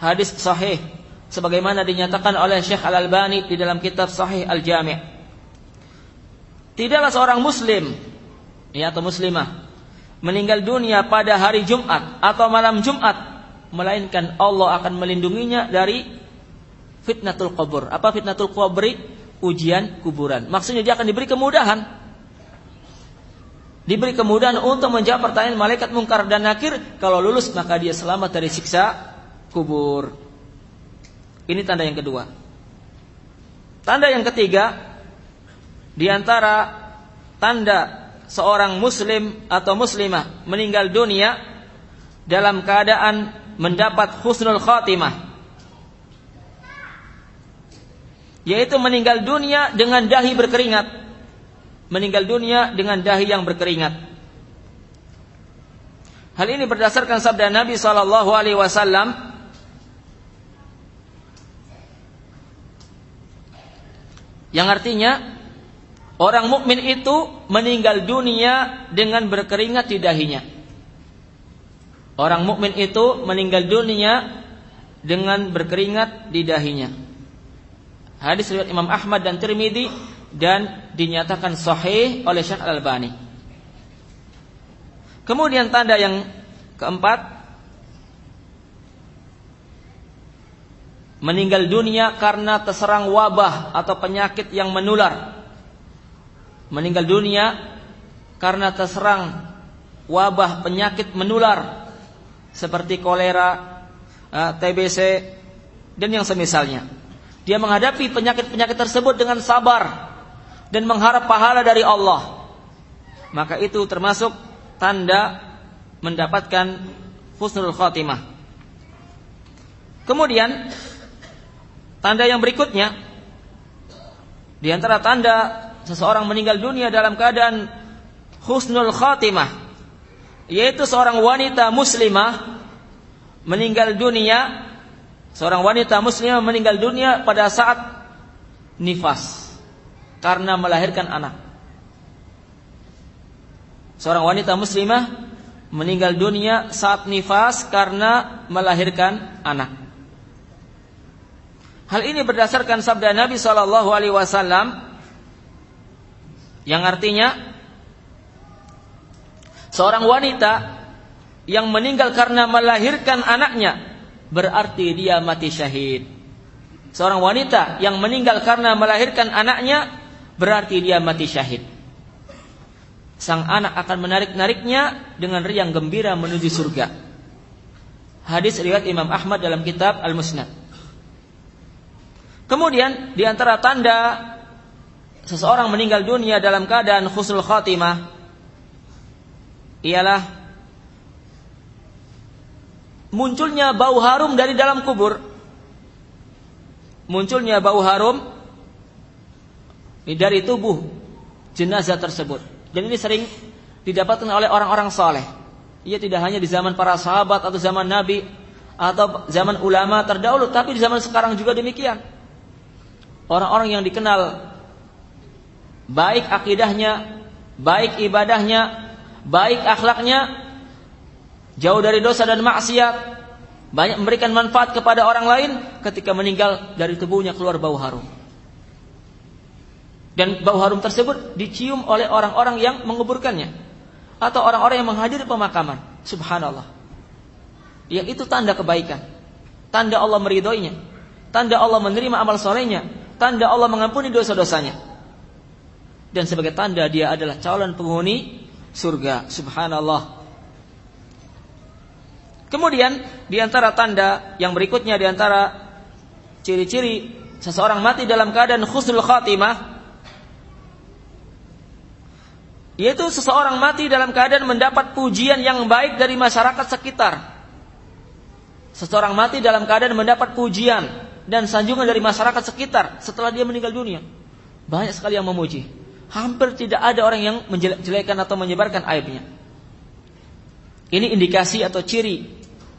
Hadis sahih sebagaimana dinyatakan oleh Syekh Al-Albani di dalam kitab Sahih Al-Jami'. Tidaklah seorang muslim ya atau muslimah meninggal dunia pada hari Jumat atau malam Jumat melainkan Allah akan melindunginya dari fitnatul kubur. Apa fitnatul kubri? Ujian kuburan. Maksudnya dia akan diberi kemudahan. Diberi kemudahan untuk menjawab pertanyaan malaikat mungkar dan nakir. Kalau lulus maka dia selamat dari siksa kubur. Ini tanda yang kedua. Tanda yang ketiga di antara tanda seorang muslim atau muslimah meninggal dunia dalam keadaan mendapat husnul khatimah yaitu meninggal dunia dengan dahi berkeringat. Meninggal dunia dengan dahi yang berkeringat. Hal ini berdasarkan sabda Nabi Shallallahu Alaihi Wasallam yang artinya orang mukmin itu meninggal dunia dengan berkeringat di dahinya. Orang mukmin itu meninggal dunia dengan berkeringat di dahinya. Hadis riwayat Imam Ahmad dan Tirmidzi dan dinyatakan sahih oleh Syekh Al-Albani. Kemudian tanda yang keempat meninggal dunia karena terserang wabah atau penyakit yang menular. Meninggal dunia karena terserang wabah penyakit menular seperti kolera, eh, TBC dan yang semisalnya. Dia menghadapi penyakit-penyakit tersebut dengan sabar dan mengharap pahala dari Allah. maka itu termasuk tanda mendapatkan husnul khatimah. Kemudian tanda yang berikutnya di antara tanda seseorang meninggal dunia dalam keadaan husnul khatimah yaitu seorang wanita muslimah meninggal dunia seorang wanita muslimah meninggal dunia pada saat nifas karena melahirkan anak. Seorang wanita muslimah meninggal dunia saat nifas karena melahirkan anak. Hal ini berdasarkan sabda Nabi Shallallahu Alaihi Wasallam yang artinya seorang wanita yang meninggal karena melahirkan anaknya berarti dia mati syahid. Seorang wanita yang meninggal karena melahirkan anaknya berarti dia mati syahid. Sang anak akan menarik-nariknya dengan riang gembira menuju surga. Hadis riwayat Imam Ahmad dalam kitab Al-Musnad. Kemudian di antara tanda seseorang meninggal dunia dalam keadaan khusnul khatimah ialah munculnya bau harum dari dalam kubur. Munculnya bau harum dari tubuh jenazah tersebut. Dan ini sering didapatkan oleh orang-orang soleh. Ia tidak hanya di zaman para sahabat atau zaman Nabi atau zaman ulama terdahulu, tapi di zaman sekarang juga demikian. Orang-orang yang dikenal baik akidahnya, baik ibadahnya, baik akhlaknya, jauh dari dosa dan maksiat, banyak memberikan manfaat kepada orang lain ketika meninggal dari tubuhnya keluar bau harum. Dan bau harum tersebut dicium oleh orang-orang yang menguburkannya atau orang-orang yang menghadiri pemakaman. Subhanallah. Yang itu tanda kebaikan. Tanda Allah meridhoinya. Tanda Allah menerima amal solehnya. Tanda Allah mengampuni dosa-dosanya. Dan sebagai tanda dia adalah calon penghuni surga. Subhanallah. Kemudian di antara tanda yang berikutnya di antara ciri-ciri seseorang mati dalam keadaan khusnul khatimah yaitu seseorang mati dalam keadaan mendapat pujian yang baik dari masyarakat sekitar. Seseorang mati dalam keadaan mendapat pujian dan sanjungan dari masyarakat sekitar setelah dia meninggal dunia. Banyak sekali yang memuji. Hampir tidak ada orang yang menjelekkan atau menyebarkan aibnya. Ini indikasi atau ciri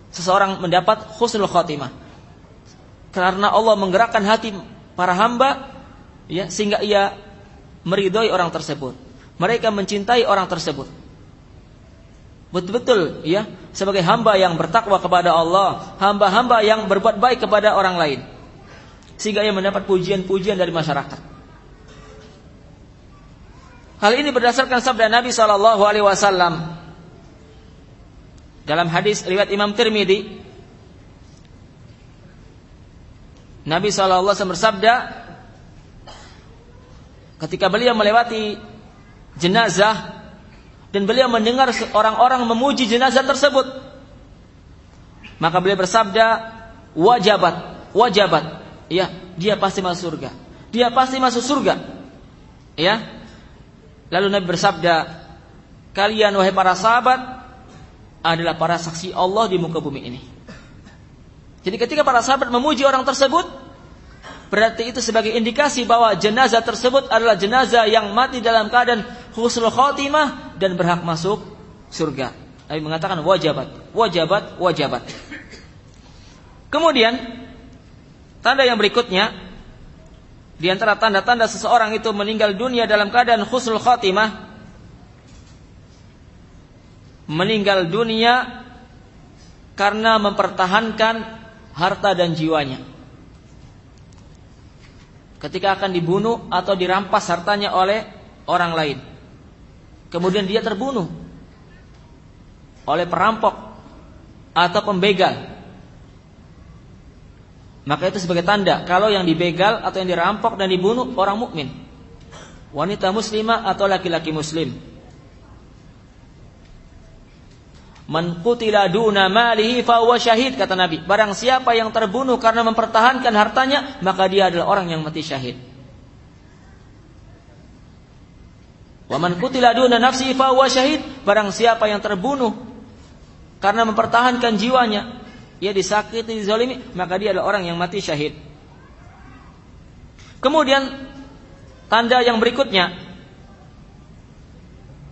seseorang mendapat husnul khotimah. Karena Allah menggerakkan hati para hamba ya sehingga ia meridhoi orang tersebut. Mereka mencintai orang tersebut. Betul-betul ya, sebagai hamba yang bertakwa kepada Allah, hamba-hamba yang berbuat baik kepada orang lain. Sehingga ia mendapat pujian-pujian dari masyarakat. Hal ini berdasarkan sabda Nabi Shallallahu alaihi wasallam dalam hadis riwayat Imam Tirmidzi Nabi SAW bersabda ketika beliau melewati jenazah dan beliau mendengar orang-orang memuji jenazah tersebut maka beliau bersabda wajabat wajabat ya dia pasti masuk surga dia pasti masuk surga ya lalu Nabi bersabda kalian wahai para sahabat adalah para saksi Allah di muka bumi ini. Jadi ketika para sahabat memuji orang tersebut, berarti itu sebagai indikasi bahwa jenazah tersebut adalah jenazah yang mati dalam keadaan husnul khotimah dan berhak masuk surga. Nabi mengatakan wajabat, wajabat, wajabat. Kemudian tanda yang berikutnya di antara tanda-tanda seseorang itu meninggal dunia dalam keadaan husnul khotimah meninggal dunia karena mempertahankan harta dan jiwanya. Ketika akan dibunuh atau dirampas hartanya oleh orang lain. Kemudian dia terbunuh oleh perampok atau pembegal. Maka itu sebagai tanda kalau yang dibegal atau yang dirampok dan dibunuh orang mukmin. Wanita muslimah atau laki-laki muslim. Man qutila duna malihi fahuwa syahid kata Nabi. Barang siapa yang terbunuh karena mempertahankan hartanya, maka dia adalah orang yang mati syahid. Wa man qutila duna nafsi fa huwa syahid. Barang siapa yang terbunuh karena mempertahankan jiwanya, ia disakiti, dizalimi, maka dia adalah orang yang mati syahid. Kemudian tanda yang berikutnya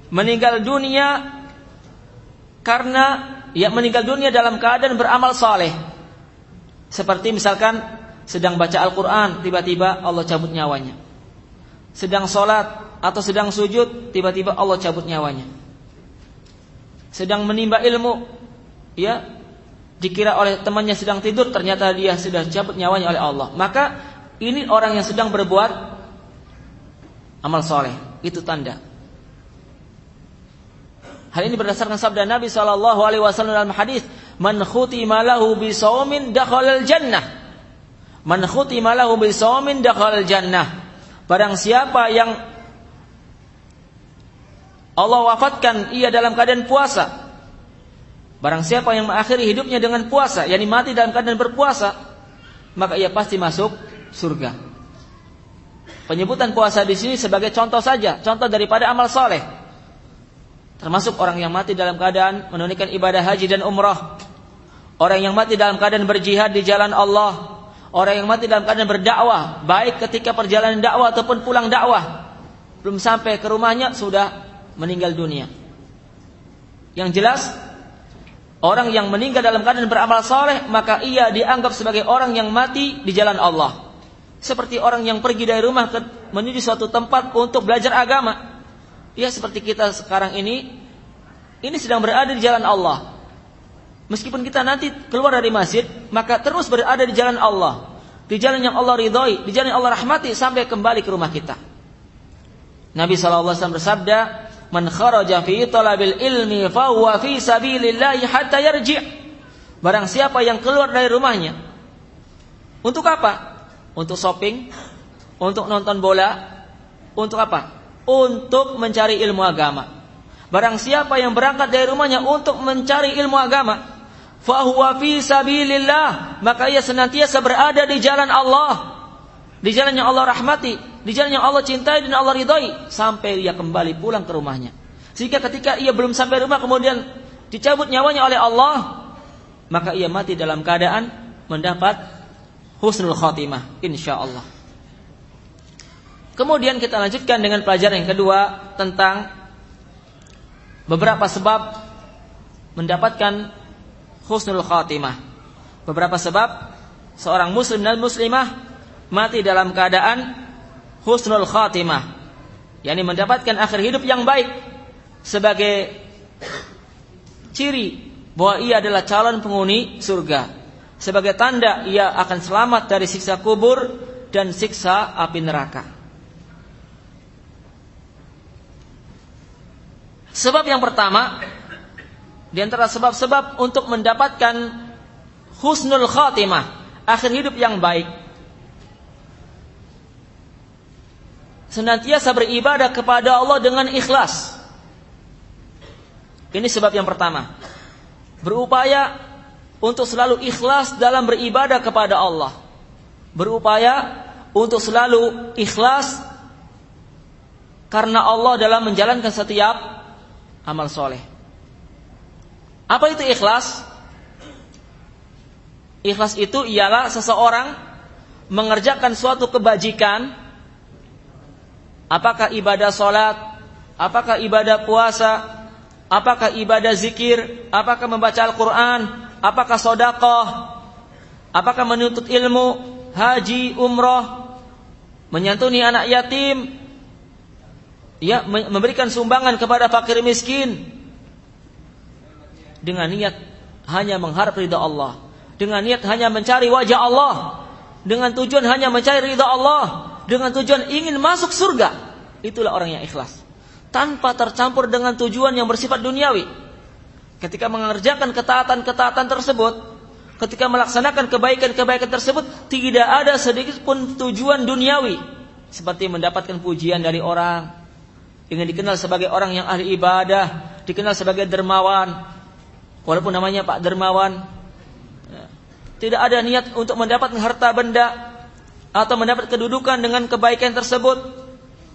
meninggal dunia karena ia meninggal dunia dalam keadaan beramal saleh. Seperti misalkan sedang baca Al-Qur'an, tiba-tiba Allah cabut nyawanya. Sedang sholat atau sedang sujud tiba-tiba Allah cabut nyawanya. Sedang menimba ilmu ya dikira oleh temannya sedang tidur ternyata dia sudah cabut nyawanya oleh Allah. Maka ini orang yang sedang berbuat amal soleh itu tanda. Hal ini berdasarkan sabda Nabi Wasallam dalam hadis, "Man khutima lahu bi dakhalal jannah." Man khutima lahu bi dakhalal jannah. Barang siapa yang Allah wafatkan ia dalam keadaan puasa. Barang siapa yang mengakhiri hidupnya dengan puasa, yakni mati dalam keadaan berpuasa, maka ia pasti masuk surga. Penyebutan puasa di sini sebagai contoh saja, contoh daripada amal soleh. Termasuk orang yang mati dalam keadaan menunaikan ibadah haji dan umrah. Orang yang mati dalam keadaan berjihad di jalan Allah. Orang yang mati dalam keadaan berdakwah, baik ketika perjalanan dakwah ataupun pulang dakwah. Belum sampai ke rumahnya sudah meninggal dunia. Yang jelas orang yang meninggal dalam keadaan beramal soleh maka ia dianggap sebagai orang yang mati di jalan Allah. Seperti orang yang pergi dari rumah ke, menuju suatu tempat untuk belajar agama. Ya seperti kita sekarang ini, ini sedang berada di jalan Allah. Meskipun kita nanti keluar dari masjid, maka terus berada di jalan Allah. Di jalan yang Allah ridhoi, di jalan yang Allah rahmati sampai kembali ke rumah kita. Nabi SAW bersabda, man kharaja fi talabil ilmi fa huwa fi sabilillah hatta yarji' barang siapa yang keluar dari rumahnya. Untuk apa? Untuk shopping untuk nonton bola untuk apa? Untuk mencari ilmu agama. Barang siapa yang berangkat dari rumahnya untuk mencari ilmu agama huwa fi sabilillah maka ia senantiasa berada di jalan Allah di jalan yang Allah rahmati di jalan yang Allah cintai dan Allah ridhoi sampai ia kembali pulang ke rumahnya. Sehingga ketika ia belum sampai rumah kemudian dicabut nyawanya oleh Allah, maka ia mati dalam keadaan mendapat husnul khotimah insyaallah. Kemudian kita lanjutkan dengan pelajaran yang kedua tentang beberapa sebab mendapatkan husnul khotimah. Beberapa sebab seorang muslim dan muslimah mati dalam keadaan husnul khatimah. Yakni mendapatkan akhir hidup yang baik sebagai ciri bahwa ia adalah calon penghuni surga. Sebagai tanda ia akan selamat dari siksa kubur dan siksa api neraka. Sebab yang pertama di antara sebab-sebab untuk mendapatkan husnul khatimah akhir hidup yang baik senantiasa beribadah kepada Allah dengan ikhlas. Ini sebab yang pertama. Berupaya untuk selalu ikhlas dalam beribadah kepada Allah. Berupaya untuk selalu ikhlas karena Allah dalam menjalankan setiap amal soleh. Apa itu ikhlas? Ikhlas itu ialah seseorang mengerjakan suatu kebajikan Apakah ibadah solat? Apakah ibadah puasa? Apakah ibadah zikir? Apakah membaca Al-Quran? Apakah sodakoh? Apakah menuntut ilmu? Haji, umroh? Menyantuni anak yatim? Ya, memberikan sumbangan kepada fakir miskin? Dengan niat hanya mengharap ridha Allah. Dengan niat hanya mencari wajah Allah. Dengan tujuan hanya mencari ridha Allah dengan tujuan ingin masuk surga, itulah orang yang ikhlas. Tanpa tercampur dengan tujuan yang bersifat duniawi. Ketika mengerjakan ketaatan-ketaatan tersebut, ketika melaksanakan kebaikan-kebaikan tersebut, tidak ada sedikit pun tujuan duniawi. Seperti mendapatkan pujian dari orang, ingin dikenal sebagai orang yang ahli ibadah, dikenal sebagai dermawan, walaupun namanya Pak Dermawan. Ya. Tidak ada niat untuk mendapatkan harta benda, atau mendapat kedudukan dengan kebaikan tersebut?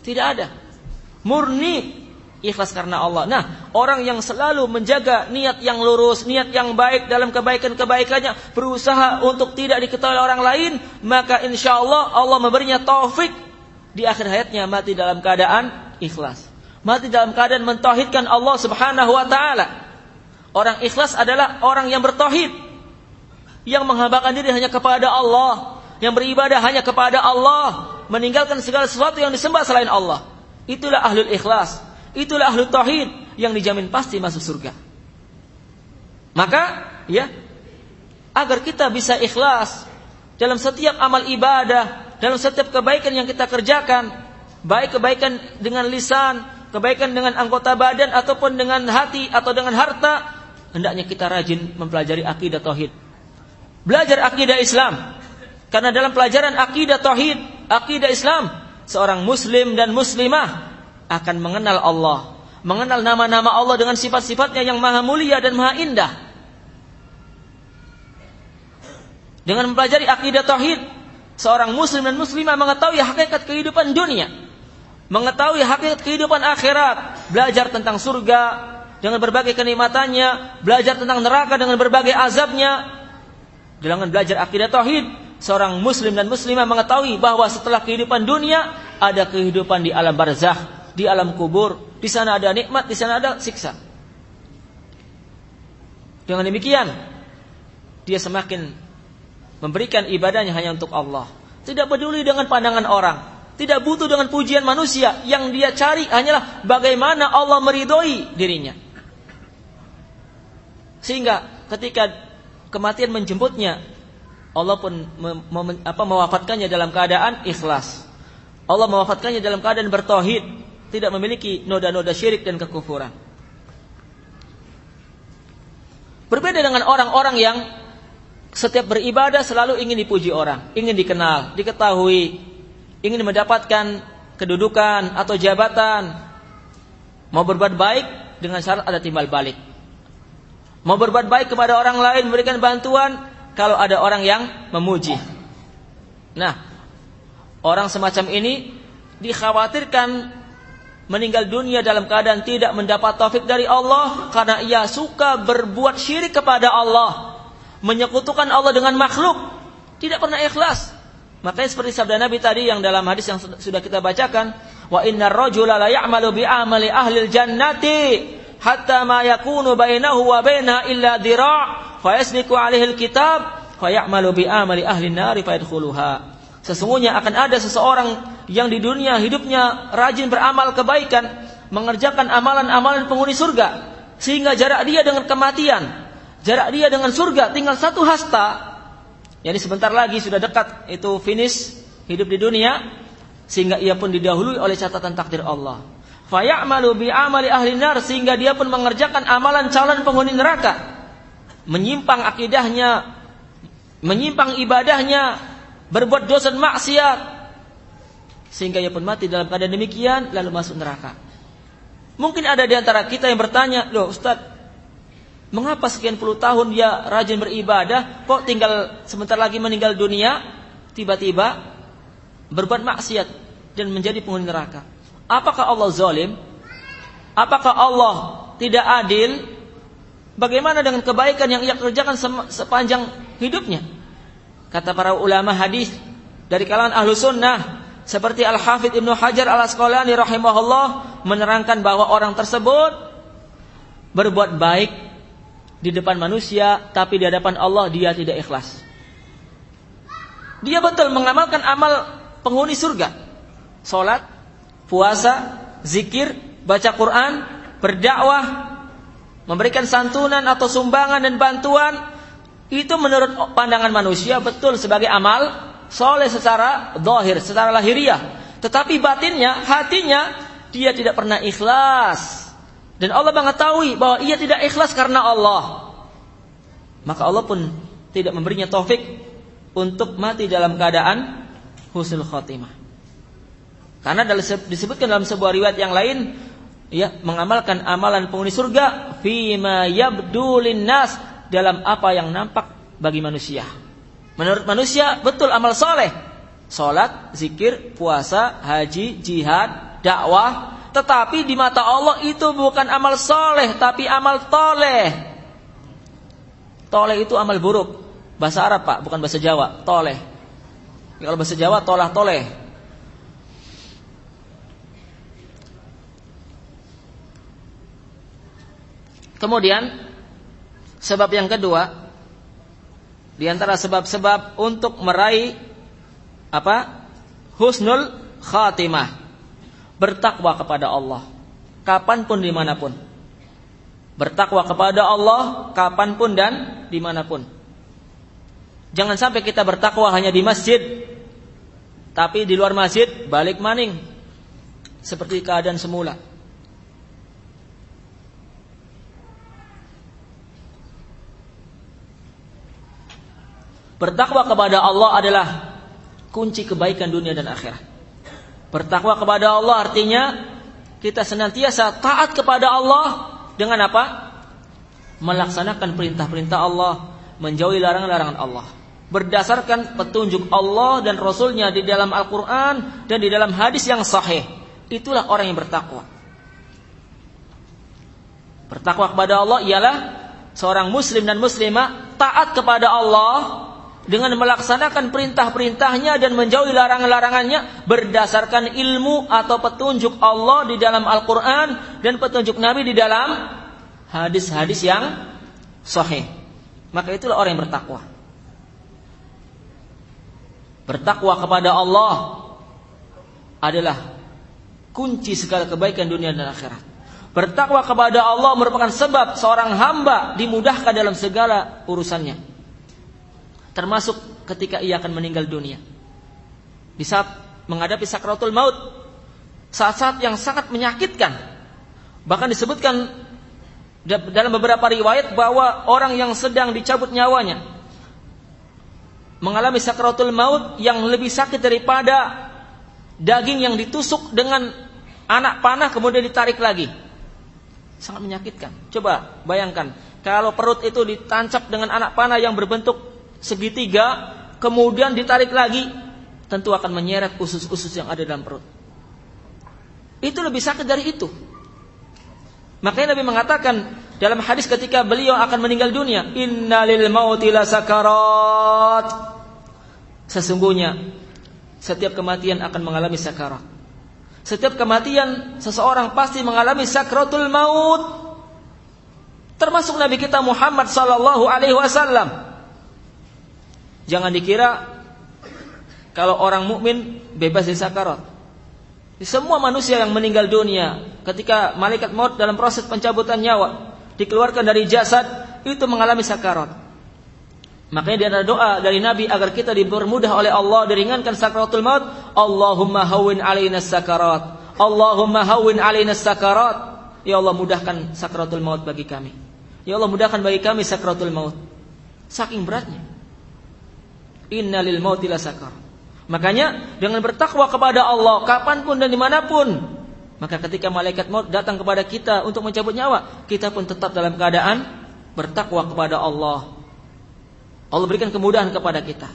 Tidak ada. Murni ikhlas karena Allah. Nah, orang yang selalu menjaga niat yang lurus, niat yang baik dalam kebaikan-kebaikannya, berusaha untuk tidak diketahui orang lain, maka insya Allah Allah memberinya taufik di akhir hayatnya mati dalam keadaan ikhlas. Mati dalam keadaan mentauhidkan Allah Subhanahu wa taala. Orang ikhlas adalah orang yang bertauhid. Yang menghambakan diri hanya kepada Allah, yang beribadah hanya kepada Allah, meninggalkan segala sesuatu yang disembah selain Allah. Itulah ahlul ikhlas Itulah ahlu tauhid yang dijamin pasti masuk surga. Maka ya agar kita bisa ikhlas dalam setiap amal ibadah, dalam setiap kebaikan yang kita kerjakan, baik kebaikan dengan lisan, kebaikan dengan anggota badan ataupun dengan hati atau dengan harta, hendaknya kita rajin mempelajari akidah tauhid. Belajar akidah Islam. Karena dalam pelajaran akidah tauhid, akidah Islam, seorang muslim dan muslimah akan mengenal Allah, mengenal nama-nama Allah dengan sifat-sifatnya yang maha mulia dan maha indah. Dengan mempelajari akidah tauhid, seorang muslim dan muslimah mengetahui hakikat kehidupan dunia, mengetahui hakikat kehidupan akhirat, belajar tentang surga dengan berbagai kenikmatannya, belajar tentang neraka dengan berbagai azabnya. Dengan belajar akidah tauhid, seorang muslim dan muslimah mengetahui bahwa setelah kehidupan dunia ada kehidupan di alam barzakh, di alam kubur, di sana ada nikmat, di sana ada siksa. Dengan demikian, dia semakin memberikan ibadahnya hanya untuk Allah. Tidak peduli dengan pandangan orang, tidak butuh dengan pujian manusia. Yang dia cari hanyalah bagaimana Allah meridhoi dirinya. Sehingga ketika kematian menjemputnya, Allah pun apa, mewafatkannya dalam keadaan ikhlas. Allah mewafatkannya dalam keadaan bertauhid, tidak memiliki noda-noda syirik dan kekufuran. Berbeda dengan orang-orang yang setiap beribadah selalu ingin dipuji orang, ingin dikenal, diketahui, ingin mendapatkan kedudukan atau jabatan, mau berbuat baik dengan syarat ada timbal balik. Mau berbuat baik kepada orang lain, memberikan bantuan kalau ada orang yang memuji. Nah, orang semacam ini dikhawatirkan meninggal dunia dalam keadaan tidak mendapat taufik dari Allah karena ia suka berbuat syirik kepada Allah, menyekutukan Allah dengan makhluk, tidak pernah ikhlas. Makanya seperti sabda Nabi tadi yang dalam hadis yang sudah kita bacakan, wa inna rajula la ya'malu bi amali ahli jannati hatta ma yakunu bainahu wa bainaha illa dira' fa yasniku alaihi alkitab fa ya'malu bi amali ahli nari fa yadkhuluha. Sesungguhnya akan ada seseorang yang di dunia hidupnya rajin beramal kebaikan, mengerjakan amalan-amalan penghuni surga, sehingga jarak dia dengan kematian, jarak dia dengan surga tinggal satu hasta. Yani sebentar lagi sudah dekat itu finish hidup di dunia, sehingga ia pun didahului oleh catatan takdir Allah. Fayamalu bi amali ahli nar sehingga dia pun mengerjakan amalan calon penghuni neraka, menyimpang akidahnya, menyimpang ibadahnya, berbuat dosa dan maksiat sehingga ia pun mati dalam keadaan demikian lalu masuk neraka. Mungkin ada di antara kita yang bertanya, "Loh, Ustaz, mengapa sekian puluh tahun dia rajin beribadah, kok tinggal sebentar lagi meninggal dunia, tiba-tiba berbuat maksiat dan menjadi penghuni neraka?" Apakah Allah zalim? Apakah Allah tidak adil? Bagaimana dengan kebaikan yang ia kerjakan sepanjang hidupnya? Kata para ulama hadis dari kalangan ahlu sunnah seperti Al Hafidh Ibnu Hajar Al Asqalani rahimahullah menerangkan bahwa orang tersebut berbuat baik di depan manusia tapi di hadapan Allah dia tidak ikhlas. Dia betul mengamalkan amal penghuni surga. Salat, puasa, zikir, baca Quran, berdakwah, memberikan santunan atau sumbangan dan bantuan itu menurut pandangan manusia betul sebagai amal soleh secara dohir, secara lahiriah. Tetapi batinnya, hatinya, dia tidak pernah ikhlas. Dan Allah mengetahui bahwa ia tidak ikhlas karena Allah. Maka Allah pun tidak memberinya taufik untuk mati dalam keadaan husnul khotimah. Karena disebutkan dalam sebuah riwayat yang lain, ya mengamalkan amalan penghuni surga fima yabdulin nas dalam apa yang nampak bagi manusia. Menurut manusia betul amal soleh. Salat, zikir, puasa, haji, jihad, dakwah tetapi di mata Allah itu bukan amal soleh, tapi amal toleh. Toleh itu amal buruk. Bahasa Arab pak, bukan bahasa Jawa. Toleh. Kalau bahasa Jawa tolah toleh. Kemudian sebab yang kedua di antara sebab-sebab untuk meraih apa? Husnul khatimah. Bertakwa kepada Allah kapan pun di mana pun. Bertakwa kepada Allah kapan pun dan di mana pun. Jangan sampai kita bertakwa hanya di masjid, tapi di luar masjid balik maning seperti keadaan semula. Bertakwa kepada Allah adalah kunci kebaikan dunia dan akhirat. Bertakwa kepada Allah artinya kita senantiasa taat kepada Allah dengan apa? Melaksanakan perintah-perintah Allah, menjauhi larangan-larangan Allah. Berdasarkan petunjuk Allah dan Rasulnya di dalam Al-Quran dan di dalam hadis yang sahih. Itulah orang yang bertakwa. Bertakwa kepada Allah ialah seorang muslim dan muslimah taat kepada Allah dengan melaksanakan perintah-perintahnya dan menjauhi larangan-larangannya berdasarkan ilmu atau petunjuk Allah di dalam Al-Quran dan petunjuk Nabi di dalam hadis-hadis yang sahih. Maka itulah orang yang bertakwa. Bertakwa kepada Allah adalah kunci segala kebaikan dunia dan akhirat. Bertakwa kepada Allah merupakan sebab seorang hamba dimudahkan dalam segala urusannya termasuk ketika ia akan meninggal dunia. Di saat menghadapi sakratul maut, saat-saat yang sangat menyakitkan. Bahkan disebutkan dalam beberapa riwayat bahwa orang yang sedang dicabut nyawanya mengalami sakratul maut yang lebih sakit daripada daging yang ditusuk dengan anak panah kemudian ditarik lagi. Sangat menyakitkan. Coba bayangkan kalau perut itu ditancap dengan anak panah yang berbentuk segitiga, kemudian ditarik lagi, tentu akan menyeret usus-usus yang ada dalam perut. Itu lebih sakit dari itu. Makanya Nabi mengatakan dalam hadis ketika beliau akan meninggal dunia, innalil mauti sakarat. Sesungguhnya setiap kematian akan mengalami sakarat. Setiap kematian seseorang pasti mengalami sakratul maut. Termasuk Nabi kita Muhammad sallallahu alaihi wasallam Jangan dikira kalau orang mukmin bebas dari sakarat. Semua manusia yang meninggal dunia ketika malaikat maut dalam proses pencabutan nyawa dikeluarkan dari jasad itu mengalami sakarat. Makanya dia ada doa dari Nabi agar kita dipermudah oleh Allah diringankan sakaratul maut. Allahumma hawin alaina sakarat. Allahumma hawin alaina sakarat. Ya Allah mudahkan sakaratul maut bagi kami. Ya Allah mudahkan bagi kami sakaratul maut. Saking beratnya. Innalil mauti sakar. Makanya dengan bertakwa kepada Allah kapan pun dan di mana pun, maka ketika malaikat maut datang kepada kita untuk mencabut nyawa, kita pun tetap dalam keadaan bertakwa kepada Allah. Allah berikan kemudahan kepada kita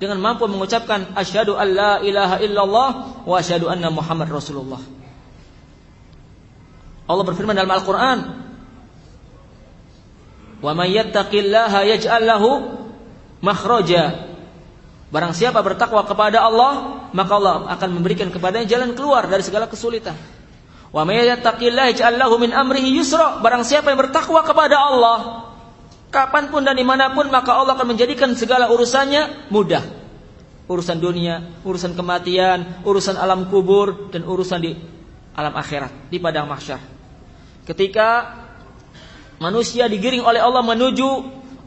dengan mampu mengucapkan asyhadu alla ilaha illallah wa asyhadu anna muhammad rasulullah. Allah berfirman dalam Al-Qur'an, "Wa may yattaqillaha yaj'al lahu makhraja Barang siapa bertakwa kepada Allah, maka Allah akan memberikan kepadanya jalan keluar dari segala kesulitan. Wa may yattaqillaha yaj'al lahu min amrihi yusra. Barang siapa yang bertakwa kepada Allah, kapan pun dan di mana pun maka Allah akan menjadikan segala urusannya mudah. Urusan dunia, urusan kematian, urusan alam kubur dan urusan di alam akhirat, di padang mahsyar. Ketika manusia digiring oleh Allah menuju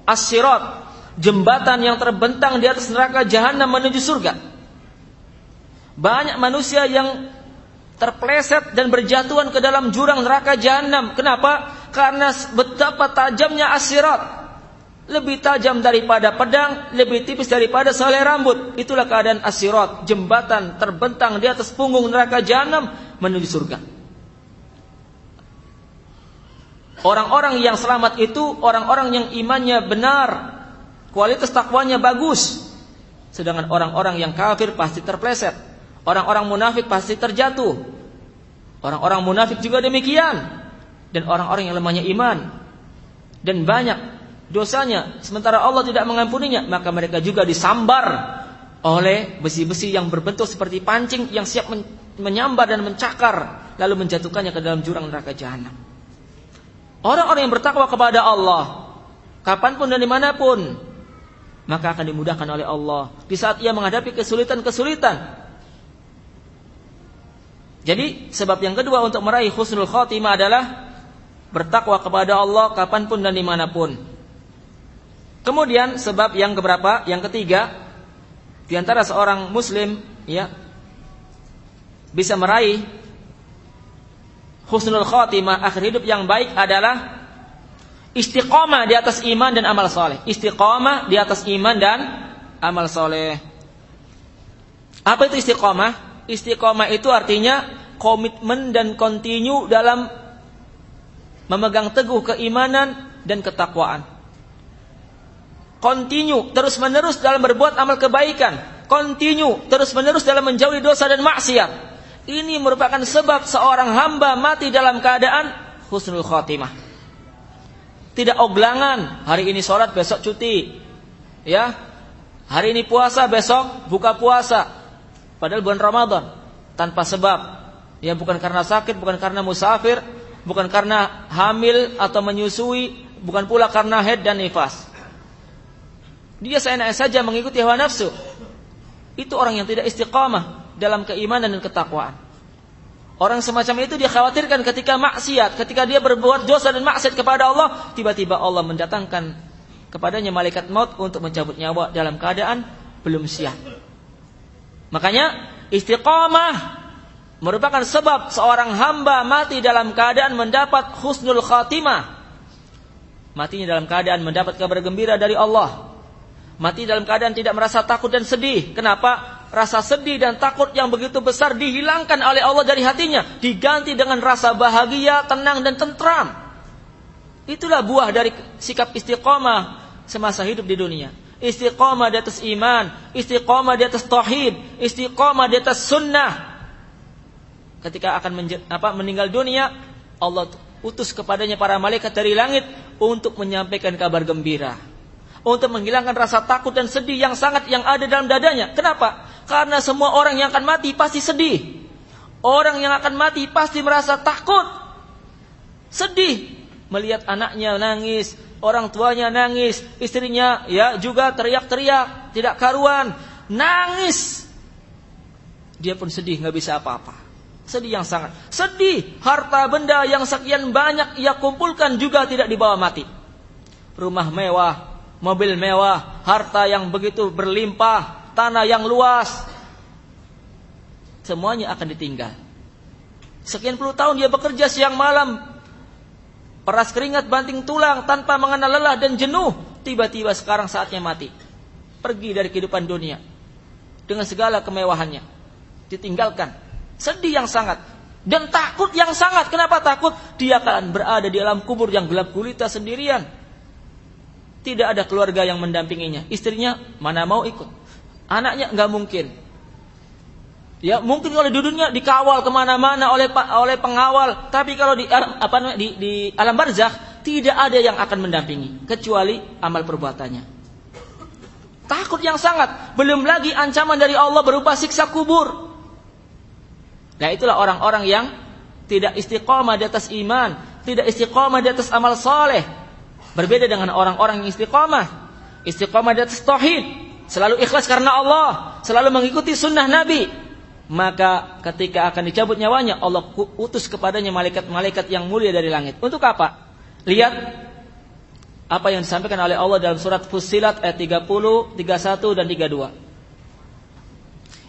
as-sirat, jembatan yang terbentang di atas neraka jahanam menuju surga. Banyak manusia yang terpleset dan berjatuhan ke dalam jurang neraka jahanam. Kenapa? Karena betapa tajamnya asirat. Lebih tajam daripada pedang, lebih tipis daripada selai rambut. Itulah keadaan asirat, jembatan terbentang di atas punggung neraka jahanam menuju surga. Orang-orang yang selamat itu orang-orang yang imannya benar, kualitas takwanya bagus. Sedangkan orang-orang yang kafir pasti terpleset. Orang-orang munafik pasti terjatuh. Orang-orang munafik juga demikian. Dan orang-orang yang lemahnya iman. Dan banyak dosanya. Sementara Allah tidak mengampuninya. Maka mereka juga disambar oleh besi-besi yang berbentuk seperti pancing yang siap menyambar dan mencakar lalu menjatuhkannya ke dalam jurang neraka jahanam. Orang-orang yang bertakwa kepada Allah kapan pun dan di mana pun maka akan dimudahkan oleh Allah di saat ia menghadapi kesulitan-kesulitan jadi sebab yang kedua untuk meraih husnul khotimah adalah bertakwa kepada Allah kapan pun dan di mana pun. Kemudian sebab yang keberapa? Yang ketiga, di antara seorang muslim ya bisa meraih husnul khotimah akhir hidup yang baik adalah istiqomah di atas iman dan amal soleh. Istiqomah di atas iman dan amal soleh. Apa itu istiqomah? Istiqomah itu artinya komitmen dan kontinu dalam memegang teguh keimanan dan ketakwaan. Kontinu terus-menerus dalam berbuat amal kebaikan, kontinu terus-menerus dalam menjauhi dosa dan maksiat. Ini merupakan sebab seorang hamba mati dalam keadaan husnul khotimah. Tidak oglangan, hari ini sholat, besok cuti. Ya, hari ini puasa, besok buka puasa padahal bulan Ramadan tanpa sebab. Ya bukan karena sakit, bukan karena musafir, bukan karena hamil atau menyusui, bukan pula karena head dan nifas. Dia seenaknya saja mengikuti hawa nafsu. Itu orang yang tidak istiqamah dalam keimanan dan ketakwaan. Orang semacam itu dia khawatirkan ketika maksiat, ketika dia berbuat dosa dan maksiat kepada Allah, tiba-tiba Allah mendatangkan kepadanya malaikat maut untuk mencabut nyawa dalam keadaan belum siap. Makanya istiqamah merupakan sebab seorang hamba mati dalam keadaan mendapat husnul khatimah. Matinya dalam keadaan mendapat kabar gembira dari Allah. Mati dalam keadaan tidak merasa takut dan sedih. Kenapa? Rasa sedih dan takut yang begitu besar dihilangkan oleh Allah dari hatinya. Diganti dengan rasa bahagia, tenang dan tentram. Itulah buah dari sikap istiqamah semasa hidup di dunia istiqamah di atas iman, istiqamah di atas tauhid, istiqamah di atas sunnah. Ketika akan apa, meninggal dunia, Allah utus kepadanya para malaikat dari langit untuk menyampaikan kabar gembira. Untuk menghilangkan rasa takut dan sedih yang sangat yang ada dalam dadanya. Kenapa? Karena semua orang yang akan mati pasti sedih. Orang yang akan mati pasti merasa takut. Sedih melihat anaknya nangis, orang tuanya nangis, istrinya ya juga teriak-teriak, tidak karuan, nangis. Dia pun sedih, nggak bisa apa-apa. Sedih yang sangat. Sedih, harta benda yang sekian banyak ia kumpulkan juga tidak dibawa mati. Rumah mewah, mobil mewah, harta yang begitu berlimpah, tanah yang luas. Semuanya akan ditinggal. Sekian puluh tahun dia bekerja siang malam, Peras keringat banting tulang tanpa mengenal lelah dan jenuh. Tiba-tiba sekarang saatnya mati. Pergi dari kehidupan dunia. Dengan segala kemewahannya. Ditinggalkan. Sedih yang sangat. Dan takut yang sangat. Kenapa takut? Dia akan berada di alam kubur yang gelap gulita sendirian. Tidak ada keluarga yang mendampinginya. Istrinya mana mau ikut. Anaknya nggak mungkin. Ya mungkin kalau di dunia dikawal ke mana-mana oleh oleh pengawal, tapi kalau di apa di, di alam barzakh tidak ada yang akan mendampingi kecuali amal perbuatannya. Takut yang sangat, belum lagi ancaman dari Allah berupa siksa kubur. Nah itulah orang-orang yang tidak istiqomah di atas iman, tidak istiqomah di atas amal soleh. Berbeda dengan orang-orang yang istiqomah. Istiqomah di atas tauhid, selalu ikhlas karena Allah, selalu mengikuti sunnah Nabi, maka ketika akan dicabut nyawanya Allah utus kepadanya malaikat-malaikat yang mulia dari langit. Untuk apa? Lihat apa yang disampaikan oleh Allah dalam surat Fussilat ayat 30, 31 dan 32.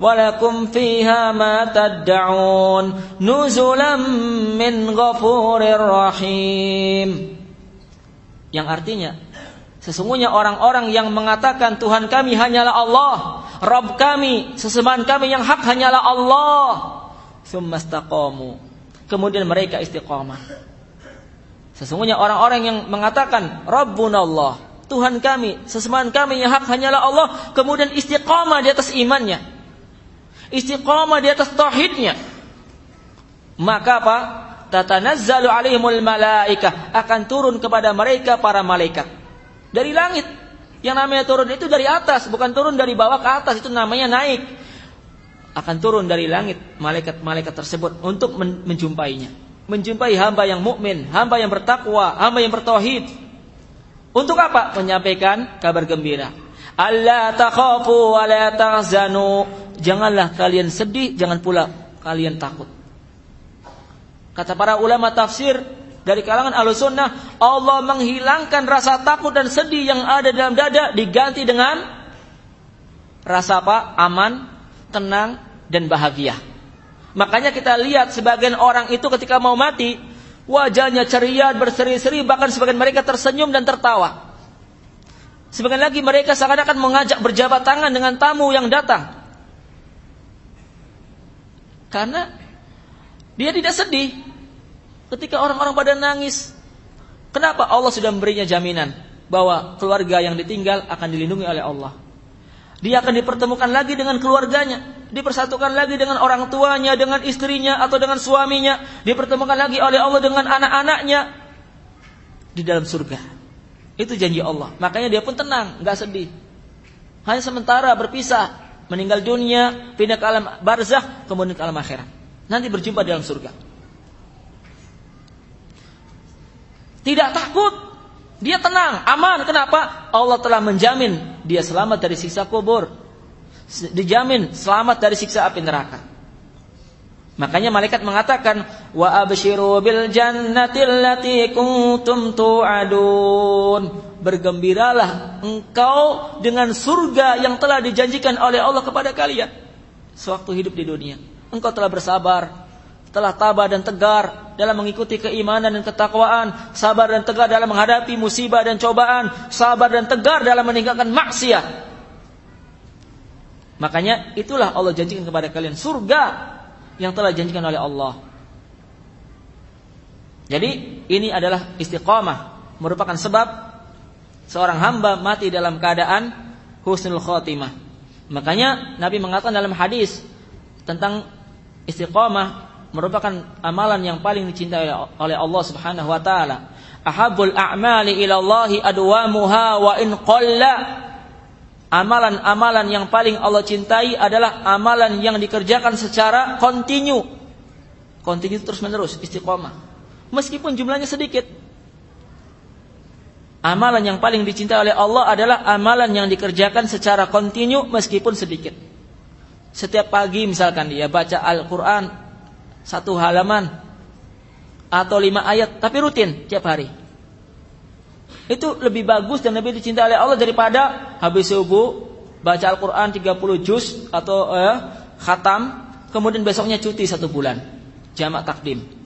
ولكم فيها ما تدعون نزلا من غفور رحيم Yang artinya sesungguhnya orang-orang yang mengatakan Tuhan kami hanyalah Allah, Rabb kami, sesembahan kami yang hak hanyalah Allah. Tsumastaqamu. Kemudian mereka istiqamah. Sesungguhnya orang-orang yang mengatakan Rabbunallah, Tuhan kami, sesembahan kami yang hak hanyalah Allah, kemudian istiqamah di atas imannya. Istiqamah di atas tauhidnya. Maka apa? tatanazzalu alaihimul malaikah akan turun kepada mereka para malaikat dari langit. Yang namanya turun itu dari atas, bukan turun dari bawah ke atas, itu namanya naik. Akan turun dari langit malaikat-malaikat tersebut untuk menjumpainya. Menjumpai hamba yang mukmin, hamba yang bertakwa, hamba yang bertauhid. Untuk apa? Menyampaikan kabar gembira. Allah takhafu wa la tahzanu. Janganlah kalian sedih, jangan pula kalian takut. Kata para ulama tafsir dari kalangan sunnah Allah menghilangkan rasa takut dan sedih yang ada dalam dada diganti dengan rasa apa? Aman, tenang, dan bahagia. Makanya kita lihat sebagian orang itu ketika mau mati, wajahnya ceria, berseri-seri, bahkan sebagian mereka tersenyum dan tertawa. Sebagian lagi mereka seakan-akan mengajak berjabat tangan dengan tamu yang datang. Karena dia tidak sedih, Ketika orang-orang pada nangis, kenapa Allah sudah memberinya jaminan bahwa keluarga yang ditinggal akan dilindungi oleh Allah. Dia akan dipertemukan lagi dengan keluarganya, dipersatukan lagi dengan orang tuanya, dengan istrinya atau dengan suaminya, dipertemukan lagi oleh Allah dengan anak-anaknya di dalam surga. Itu janji Allah. Makanya dia pun tenang, nggak sedih. Hanya sementara berpisah, meninggal dunia, pindah ke alam barzah, kemudian ke alam akhirat. Nanti berjumpa di dalam surga. Tidak takut. Dia tenang, aman. Kenapa? Allah telah menjamin dia selamat dari siksa kubur. Dijamin selamat dari siksa api neraka. Makanya malaikat mengatakan bil jannati allati kuntum tu'adun. Bergembiralah engkau dengan surga yang telah dijanjikan oleh Allah kepada kalian sewaktu hidup di dunia. Engkau telah bersabar, telah tabah dan tegar dalam mengikuti keimanan dan ketakwaan, sabar dan tegar dalam menghadapi musibah dan cobaan, sabar dan tegar dalam meninggalkan maksiat. Makanya itulah Allah janjikan kepada kalian surga yang telah janjikan oleh Allah. Jadi ini adalah istiqamah merupakan sebab seorang hamba mati dalam keadaan husnul khotimah. Makanya Nabi mengatakan dalam hadis tentang istiqamah merupakan amalan yang paling dicintai oleh Allah Subhanahu wa taala. Ahabul a'mali ila Allah adwamuha wa in qalla. Amalan-amalan yang paling Allah cintai adalah amalan yang dikerjakan secara kontinu. Kontinu terus menerus, istiqomah. Meskipun jumlahnya sedikit. Amalan yang paling dicintai oleh Allah adalah amalan yang dikerjakan secara kontinu meskipun sedikit. Setiap pagi misalkan dia baca Al-Quran satu halaman atau lima ayat tapi rutin tiap hari. Itu lebih bagus dan lebih dicintai oleh Allah daripada habis subuh baca Al-Qur'an 30 juz atau eh, khatam kemudian besoknya cuti satu bulan. Jamak takdim.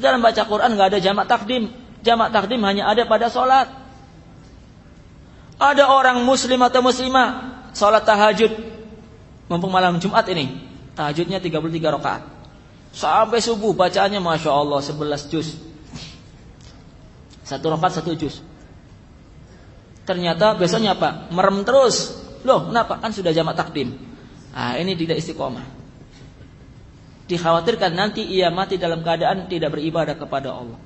Dalam baca Quran nggak ada jamak takdim. Jamak takdim hanya ada pada sholat. Ada orang muslim atau muslimah sholat tahajud mumpung malam Jumat ini Tahajudnya 33 rakaat. Sampai subuh bacaannya Masya Allah 11 juz. Satu rakaat satu juz. Ternyata besoknya apa? Merem terus. Loh, kenapa? Kan sudah jamak takdim. Ah, ini tidak istiqomah. Dikhawatirkan nanti ia mati dalam keadaan tidak beribadah kepada Allah.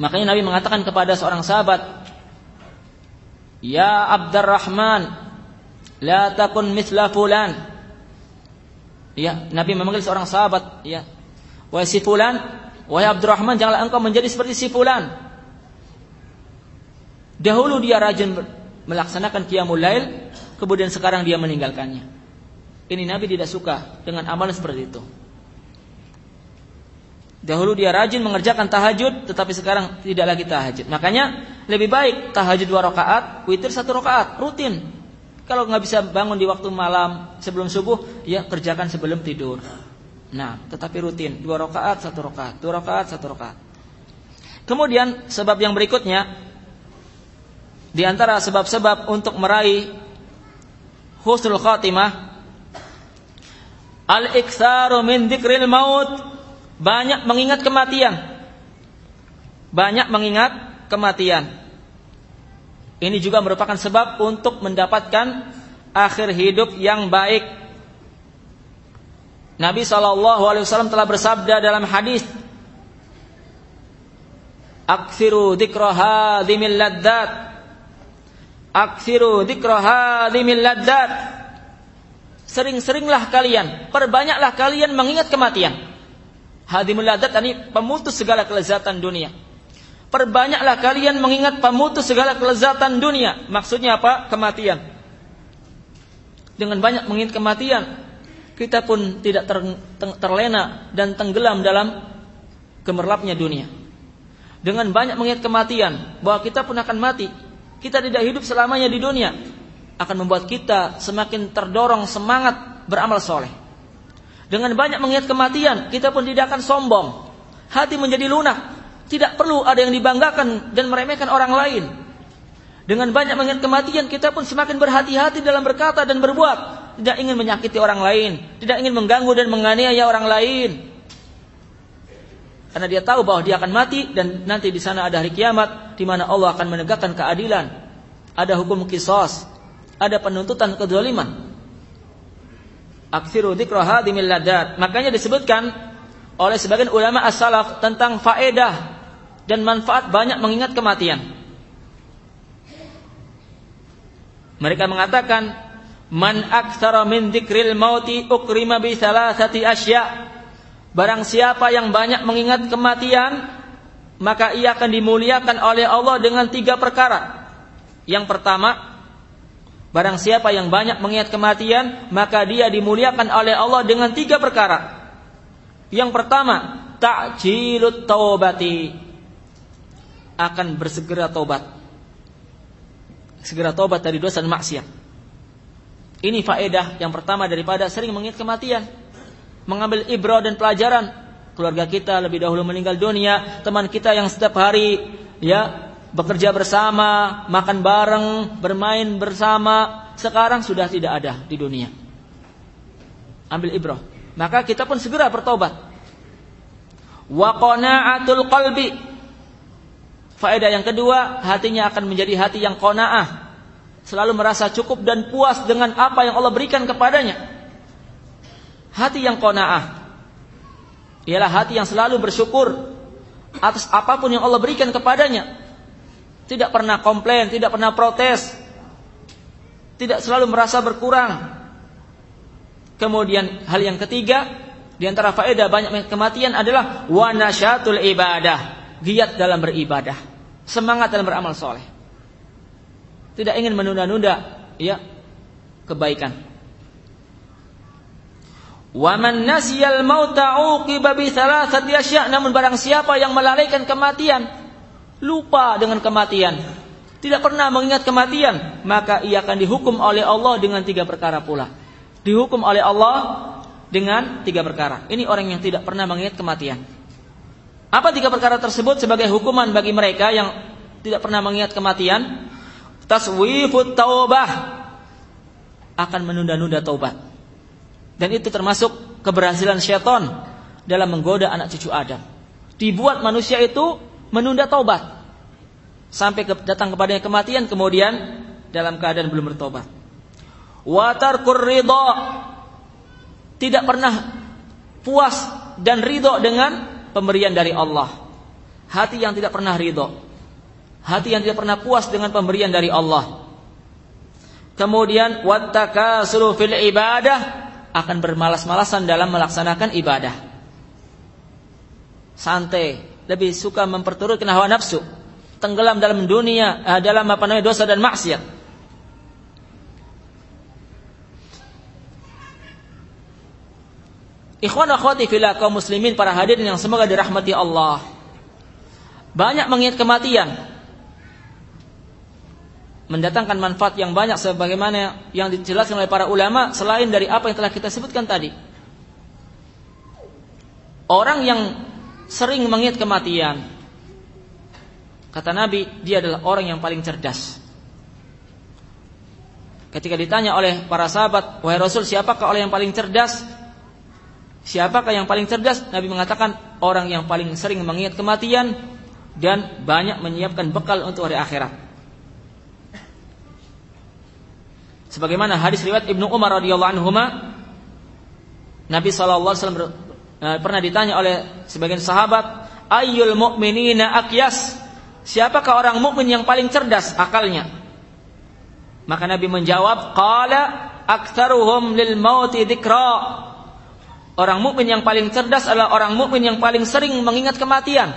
Makanya Nabi mengatakan kepada seorang sahabat, "Ya Abdurrahman, La takun misla fulan. Ya, Nabi memanggil seorang sahabat, ya. Wahai si fulan, wahai Abdurrahman, janganlah engkau menjadi seperti si fulan. Dahulu dia rajin melaksanakan qiyamul lail, kemudian sekarang dia meninggalkannya. Ini Nabi tidak suka dengan amalan seperti itu. Dahulu dia rajin mengerjakan tahajud, tetapi sekarang tidak lagi tahajud. Makanya lebih baik tahajud dua rakaat, witir satu rakaat, rutin. Kalau nggak bisa bangun di waktu malam sebelum subuh, ya kerjakan sebelum tidur. Nah, tetapi rutin dua rakaat satu rakaat, dua rakaat satu rakaat. Kemudian sebab yang berikutnya di antara sebab-sebab untuk meraih husnul khatimah al-iktsaru min dzikril maut banyak mengingat kematian banyak mengingat kematian ini juga merupakan sebab untuk mendapatkan akhir hidup yang baik Nabi SAW telah bersabda dalam hadis Aksiru dzikra hadhimil. Aksiru ladzat. Sering-seringlah kalian, perbanyaklah kalian mengingat kematian. Hadimul ladzat ini pemutus segala kelezatan dunia. Perbanyaklah kalian mengingat pemutus segala kelezatan dunia. Maksudnya apa? Kematian. Dengan banyak mengingat kematian, kita pun tidak ter, terlena dan tenggelam dalam gemerlapnya dunia dengan banyak mengingat kematian bahwa kita pun akan mati. Kita tidak hidup selamanya di dunia akan membuat kita semakin terdorong semangat beramal soleh. Dengan banyak mengingat kematian, kita pun tidak akan sombong. Hati menjadi lunak. Tidak perlu ada yang dibanggakan dan meremehkan orang lain. Dengan banyak mengingat kematian, kita pun semakin berhati-hati dalam berkata dan berbuat. Tidak ingin menyakiti orang lain. Tidak ingin mengganggu dan menganiaya orang lain. Karena dia tahu bahwa dia akan mati dan nanti di sana ada hari kiamat di mana Allah akan menegakkan keadilan. Ada hukum kisos, ada penuntutan kedzaliman. Aksiru dzikra hadimil. Makanya disebutkan oleh sebagian ulama as-salaf tentang faedah dan manfaat banyak mengingat kematian. Mereka mengatakan man aktsara min dzikril mauti ukrima bi thalathati asya' Barang siapa yang banyak mengingat kematian, maka ia akan dimuliakan oleh Allah dengan tiga perkara. Yang pertama, barang siapa yang banyak mengingat kematian, maka dia dimuliakan oleh Allah dengan tiga perkara. Yang pertama, takjilut taubati akan bersegera taubat. Segera taubat dari dosa dan maksiat. Ini faedah yang pertama daripada sering mengingat kematian mengambil ibrah dan pelajaran. Keluarga kita lebih dahulu meninggal dunia, teman kita yang setiap hari ya bekerja bersama, makan bareng, bermain bersama, sekarang sudah tidak ada di dunia. Ambil ibrah. Maka kita pun segera bertobat. Wa qana'atul qalbi. Faedah yang kedua, hatinya akan menjadi hati yang qanaah. Selalu merasa cukup dan puas dengan apa yang Allah berikan kepadanya hati yang kona'ah ialah hati yang selalu bersyukur atas apa pun yang Allah berikan kepadanya. Tidak pernah komplain, tidak pernah protes. Tidak selalu merasa berkurang. Kemudian hal yang ketiga di antara faedah banyak kematian adalah wanasyatul ibadah, giat dalam beribadah, semangat dalam beramal soleh. Tidak ingin menunda-nunda ya kebaikan. Wa man nasiyal mauta uqiba bi thalathati asya' namun barang siapa yang melalaikan kematian lupa dengan kematian. Tidak pernah mengingat kematian maka ia akan dihukum oleh Allah dengan tiga perkara pula. Dihukum oleh Allah dengan tiga perkara. Ini orang yang tidak pernah mengingat kematian. Apa tiga perkara tersebut sebagai hukuman bagi mereka yang tidak pernah mengingat kematian? Taswifut taubah. Akan menunda-nunda taubat. Dan itu termasuk keberhasilan syaitan dalam menggoda anak cucu Adam. Dibuat manusia itu menunda taubat. Sampai ke, datang kepadanya kematian kemudian dalam keadaan belum bertobat. Watarkur ridho. Tidak pernah puas dan ridho dengan pemberian dari Allah. Hati yang tidak pernah ridho. Hati yang tidak pernah puas dengan pemberian dari Allah. Kemudian wattakasuru fil ibadah akan bermalas-malasan dalam melaksanakan ibadah. Santai, lebih suka memperturutkan hawa nafsu, tenggelam dalam dunia, eh, dalam apa namanya dosa dan maksiat. Ikhwan akhwati fillah kaum muslimin para hadirin yang semoga dirahmati Allah. Banyak mengingat kematian, mendatangkan manfaat yang banyak sebagaimana yang dijelaskan oleh para ulama selain dari apa yang telah kita sebutkan tadi. Orang yang sering mengingat kematian Kata Nabi, dia adalah orang yang paling cerdas. Ketika ditanya oleh para sahabat, "Wahai Rasul, siapakah orang yang paling cerdas?" Siapakah yang paling cerdas? Nabi mengatakan orang yang paling sering mengingat kematian dan banyak menyiapkan bekal untuk hari akhirat. Sebagaimana hadis riwayat Ibnu Umar radhiyallahu anhu Nabi wasallam eh, pernah ditanya oleh sebagian sahabat, "Ayyul mu'minina aqyas?" Siapakah orang mukmin yang paling cerdas akalnya? Maka Nabi menjawab, "Qala aktsaruhum lil mauti dzikra." Orang mukmin yang paling cerdas adalah orang mukmin yang paling sering mengingat kematian.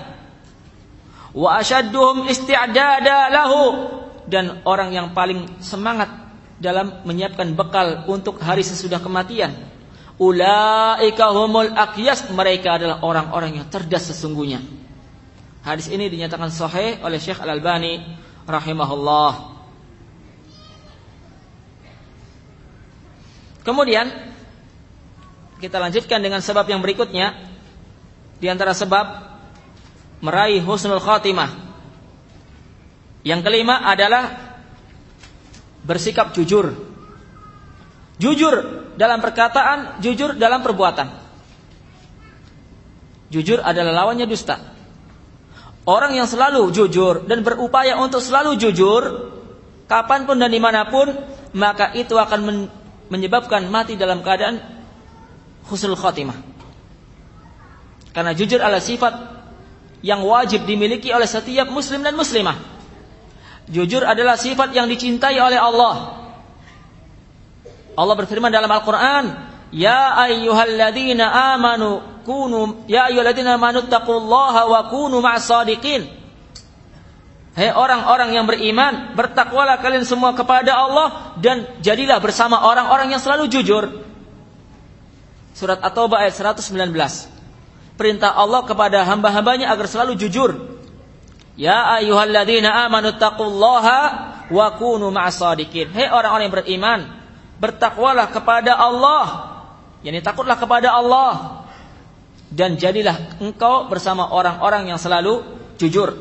Wa asyadduhum isti'dada lahu dan orang yang paling semangat dalam menyiapkan bekal untuk hari sesudah kematian. Ulaika humul aqyas mereka adalah orang-orang yang cerdas sesungguhnya. Hadis ini dinyatakan sahih oleh Syekh Al-Albani rahimahullah. Kemudian kita lanjutkan dengan sebab yang berikutnya. Di antara sebab meraih husnul khatimah. Yang kelima adalah bersikap jujur. Jujur dalam perkataan, jujur dalam perbuatan. Jujur adalah lawannya dusta. Orang yang selalu jujur dan berupaya untuk selalu jujur, kapan pun dan di mana pun, maka itu akan menyebabkan mati dalam keadaan husnul khotimah. Karena jujur adalah sifat yang wajib dimiliki oleh setiap muslim dan muslimah. Jujur adalah sifat yang dicintai oleh Allah. Allah berfirman dalam Al-Quran, Ya ayyuhalladzina amanu kunu ya ayyuhalladzina amanu taqullaha wa kunu ma'as-sadiqin. Hei orang-orang yang beriman, bertakwalah kalian semua kepada Allah dan jadilah bersama orang-orang yang selalu jujur. Surat At-Taubah ayat 119. Perintah Allah kepada hamba-hambanya agar selalu jujur. Ya ayyuhalladzina amanu taqullaha wa kunu ma'as-sadiqin. Hei orang-orang yang beriman, bertakwalah kepada Allah. Yani takutlah kepada Allah dan jadilah engkau bersama orang-orang yang selalu jujur.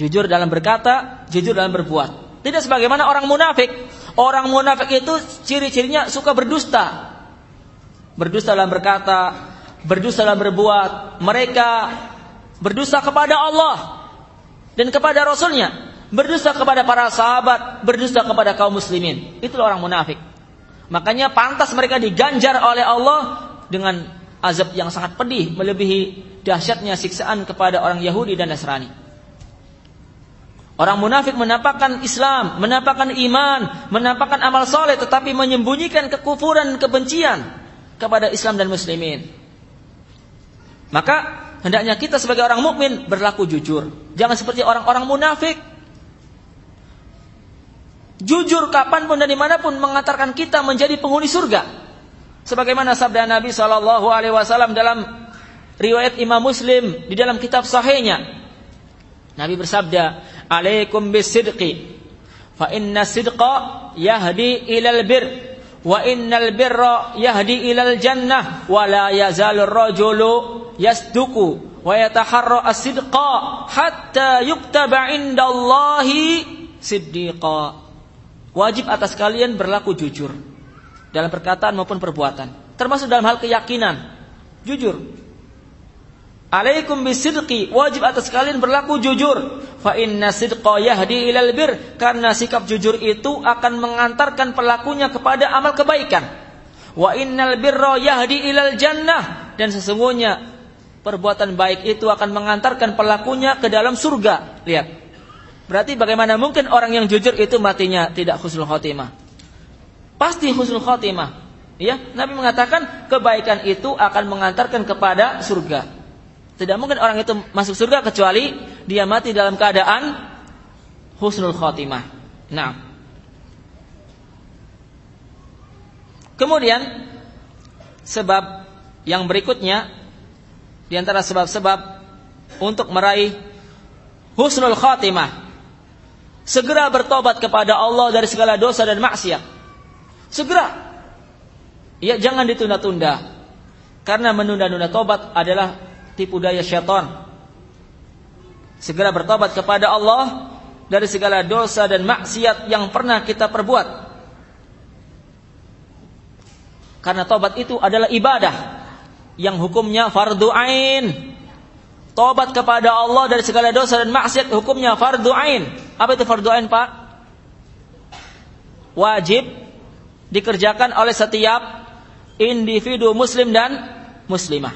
Jujur dalam berkata, jujur dalam berbuat. Tidak sebagaimana orang munafik. Orang munafik itu ciri-cirinya suka berdusta berdusta dalam berkata, berdusta dalam berbuat. Mereka berdusta kepada Allah dan kepada Rasulnya, berdusta kepada para sahabat, berdusta kepada kaum muslimin. Itulah orang munafik. Makanya pantas mereka diganjar oleh Allah dengan azab yang sangat pedih, melebihi dahsyatnya siksaan kepada orang Yahudi dan Nasrani. Orang munafik menampakkan Islam, menampakkan iman, menampakkan amal soleh, tetapi menyembunyikan kekufuran kebencian kepada Islam dan muslimin. Maka hendaknya kita sebagai orang mukmin berlaku jujur. Jangan seperti orang-orang munafik. Jujur kapan pun dan di mana pun mengantarkan kita menjadi penghuni surga. Sebagaimana sabda Nabi Shallallahu Alaihi Wasallam dalam riwayat Imam Muslim di dalam kitab Sahihnya. Nabi bersabda, "Alaikum bisidqi, fa inna sidqa yahdi ilal bir." wa innal birra yahdi ilal jannah wa la yazalur rajulu yasduku wa yataharra as-sidqa hatta yuktaba indallahi siddiqa wajib atas kalian berlaku jujur dalam perkataan maupun perbuatan termasuk dalam hal keyakinan jujur Alaikum bisidqi wajib atas kalian berlaku jujur. Fa inna sidqa yahdi ilal bir karena sikap jujur itu akan mengantarkan pelakunya kepada amal kebaikan. Wa innal birra yahdi ilal jannah dan sesungguhnya perbuatan baik itu akan mengantarkan pelakunya ke dalam surga. Lihat. Berarti bagaimana mungkin orang yang jujur itu matinya tidak husnul khotimah? Pasti husnul khotimah. Ya, Nabi mengatakan kebaikan itu akan mengantarkan kepada surga. Tidak mungkin orang itu masuk surga kecuali dia mati dalam keadaan husnul khotimah. Nah. Kemudian sebab yang berikutnya di antara sebab-sebab untuk meraih husnul khotimah segera bertobat kepada Allah dari segala dosa dan maksiat. Segera. Ya, jangan ditunda-tunda. Karena menunda-nunda tobat adalah tipu daya syaitan. Segera bertobat kepada Allah dari segala dosa dan maksiat yang pernah kita perbuat. Karena tobat itu adalah ibadah yang hukumnya fardu ain. Tobat kepada Allah dari segala dosa dan maksiat hukumnya fardu ain. Apa itu fardu ain, Pak? Wajib dikerjakan oleh setiap individu muslim dan muslimah.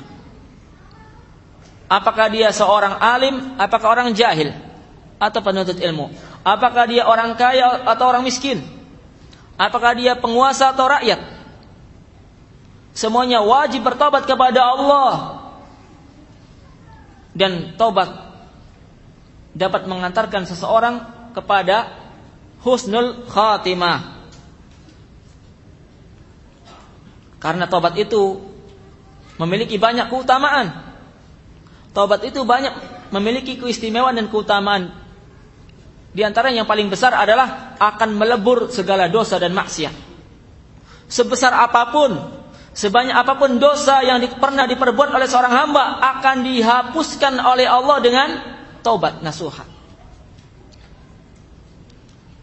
Apakah dia seorang alim, apakah orang jahil? atau penuntut ilmu? Apakah dia orang kaya atau orang miskin? Apakah dia penguasa atau rakyat? Semuanya wajib bertobat kepada Allah. Dan tobat dapat mengantarkan seseorang kepada husnul khatimah. Karena tobat itu memiliki banyak keutamaan. Tobat itu banyak memiliki keistimewaan dan keutamaan di antara yang paling besar adalah akan melebur segala dosa dan maksiat. Sebesar apa pun, sebanyak apa pun dosa yang di, pernah diperbuat oleh seorang hamba akan dihapuskan oleh Allah dengan taubat nasuha.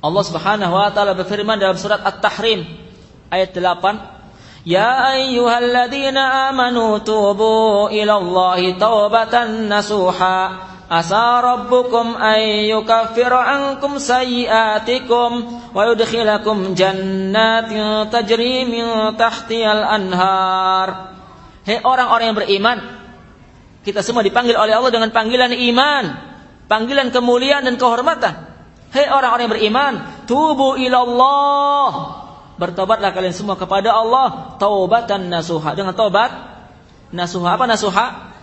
Allah Subhanahu wa taala berfirman dalam surat At-Tahrim ayat 8, "Ya ayyuhalladzina amanu tubu ila Allahi taubatan nasuha." Asa rabbukum ay yukaffiru ankum sayyiatikum wa yudkhilakum jannatin tajri min tahtiyal anhar. Hei orang-orang yang beriman, kita semua dipanggil oleh Allah dengan panggilan iman, panggilan kemuliaan dan kehormatan. Hei orang-orang yang beriman, tubu ilallah. Bertobatlah kalian semua kepada Allah taubatan nasuha. Dengan taubat nasuha apa nasuha?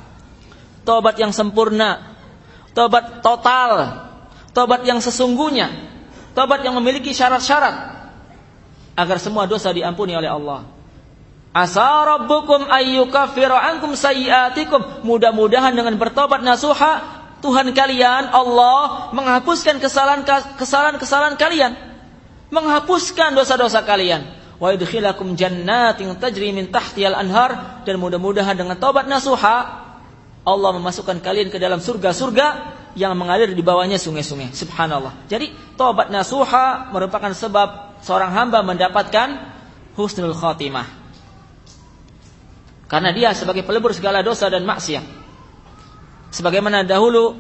Taubat yang sempurna, tobat total, tobat yang sesungguhnya, tobat yang memiliki syarat-syarat agar semua dosa diampuni oleh Allah. Asa rabbukum ayyukaffiru ankum sayyiatikum. Mudah-mudahan dengan bertobat nasuha Tuhan kalian Allah menghapuskan kesalahan-kesalahan kalian, menghapuskan dosa-dosa kalian. Wa yudkhilakum jannatin tajri min tahtiyal anhar dan mudah-mudahan dengan tobat nasuha Allah memasukkan kalian ke dalam surga-surga yang mengalir di bawahnya sungai-sungai. Subhanallah. Jadi tobat nasuha merupakan sebab seorang hamba mendapatkan husnul khotimah. Karena dia sebagai pelebur segala dosa dan maksiat. Sebagaimana dahulu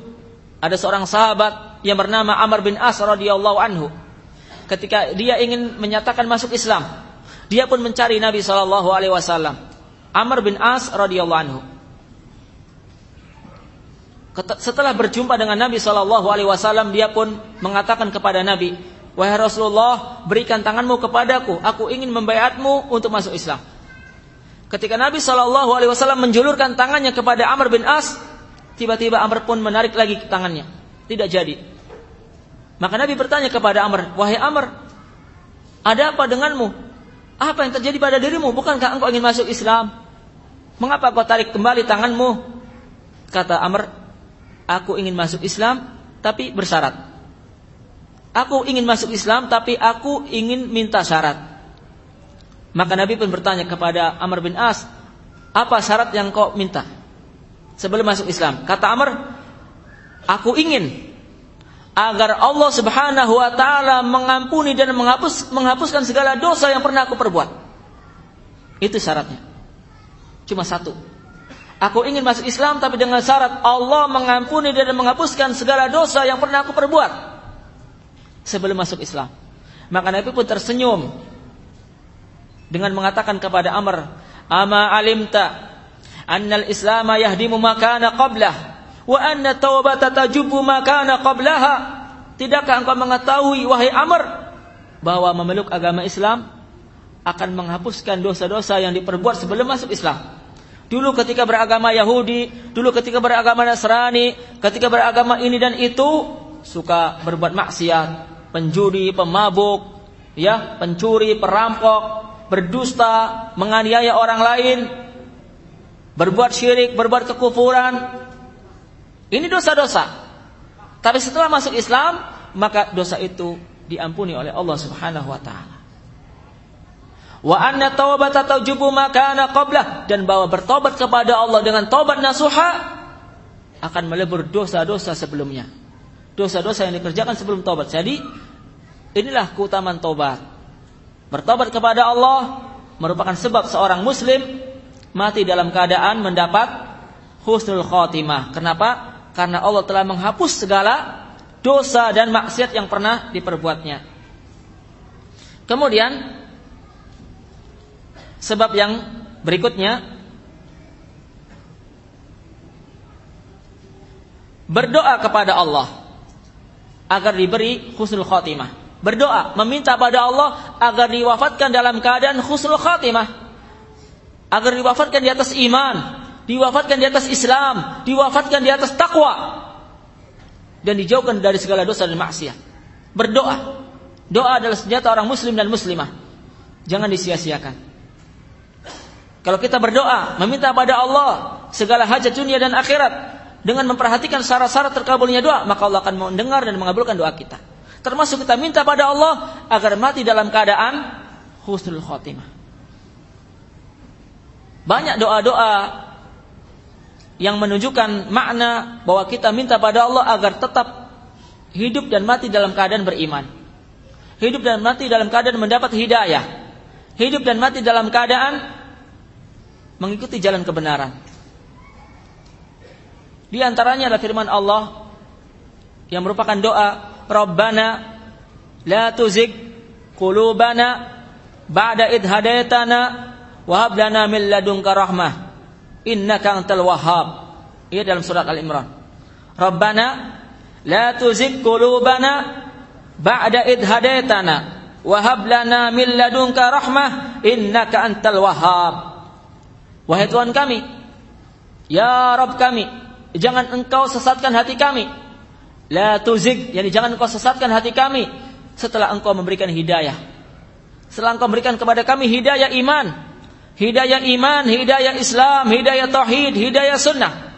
ada seorang sahabat yang bernama Amr bin As radhiyallahu anhu. Ketika dia ingin menyatakan masuk Islam, dia pun mencari Nabi sallallahu alaihi wasallam. Amr bin As radhiyallahu anhu setelah berjumpa dengan Nabi Shallallahu Alaihi Wasallam dia pun mengatakan kepada Nabi wahai Rasulullah berikan tanganmu kepadaku aku ingin membayatmu untuk masuk Islam ketika Nabi Shallallahu Alaihi Wasallam menjulurkan tangannya kepada Amr bin As tiba-tiba Amr pun menarik lagi tangannya. Tidak jadi. Maka Nabi bertanya kepada Amr wahai Amr ada apa denganmu? Apa yang terjadi pada dirimu? Bukankah engkau ingin masuk Islam? Mengapa kau tarik kembali tanganmu? Kata Amr aku ingin masuk Islam tapi bersyarat. Aku ingin masuk Islam tapi aku ingin minta syarat. Maka Nabi pun bertanya kepada Amr bin As, apa syarat yang kau minta sebelum masuk Islam? Kata Amr, aku ingin agar Allah Subhanahu wa taala mengampuni dan menghapus menghapuskan segala dosa yang pernah aku perbuat. Itu syaratnya. Cuma satu. Aku ingin masuk Islam tapi dengan syarat Allah mengampuni dan menghapuskan segala dosa yang pernah aku perbuat sebelum masuk Islam. Maka Nabi pun tersenyum dengan mengatakan kepada Amr, "Ama alimta annal Islam yahdimu makana qablah wa anna taubata tajubu makana qablaha?" Tidakkah engkau mengetahui wahai Amr bahwa memeluk agama Islam akan menghapuskan dosa-dosa yang diperbuat sebelum masuk Islam? Dulu ketika beragama Yahudi, dulu ketika beragama Nasrani, ketika beragama ini dan itu suka berbuat maksiat, penjudi, pemabuk, ya, pencuri, perampok, berdusta, menganiaya orang lain, berbuat syirik, berbuat kekufuran. Ini dosa-dosa. Tapi setelah masuk Islam, maka dosa itu diampuni oleh Allah Subhanahu wa taala wa anna taubata tajubu makana qablah dan bahwa bertobat kepada Allah dengan tobat nasuha akan melebur dosa-dosa sebelumnya. Dosa-dosa yang dikerjakan sebelum tobat. Jadi inilah keutamaan tobat. Bertobat kepada Allah merupakan sebab seorang muslim mati dalam keadaan mendapat husnul khotimah. Kenapa? Karena Allah telah menghapus segala dosa dan maksiat yang pernah diperbuatnya. Kemudian sebab yang berikutnya berdoa kepada Allah agar diberi husnul khatimah. Berdoa, meminta pada Allah agar diwafatkan dalam keadaan husnul khatimah. Agar diwafatkan di atas iman, diwafatkan di atas Islam, diwafatkan di atas takwa. Dan dijauhkan dari segala dosa dan maksiat. Berdoa. Doa adalah senjata orang muslim dan muslimah. Jangan disia-siakan. Kalau kita berdoa, meminta pada Allah segala hajat dunia dan akhirat, dengan memperhatikan syarat-syarat terkabulnya doa, maka Allah akan mendengar dan mengabulkan doa kita. Termasuk kita minta pada Allah agar mati dalam keadaan husnul khotimah. Banyak doa-doa yang menunjukkan makna bahwa kita minta pada Allah agar tetap hidup dan mati dalam keadaan beriman. Hidup dan mati dalam keadaan mendapat hidayah. Hidup dan mati dalam keadaan mengikuti jalan kebenaran. Di antaranya adalah firman Allah yang merupakan doa Rabbana la tuzigh qulubana ba'da id hadaitana wa hab lana min ladunka rahmah innaka antal wahhab. Ia dalam surat Al-Imran. Rabbana la tuzigh qulubana ba'da id hadaitana wa hab lana min ladunka rahmah innaka antal wahhab. Wahai Tuhan kami, ya Rabb kami, jangan engkau sesatkan hati kami. La tuzig, yani jangan engkau sesatkan hati kami setelah engkau memberikan hidayah. Setelah engkau memberikan kepada kami hidayah iman, hidayah iman, hidayah Islam, hidayah tauhid, hidayah sunnah.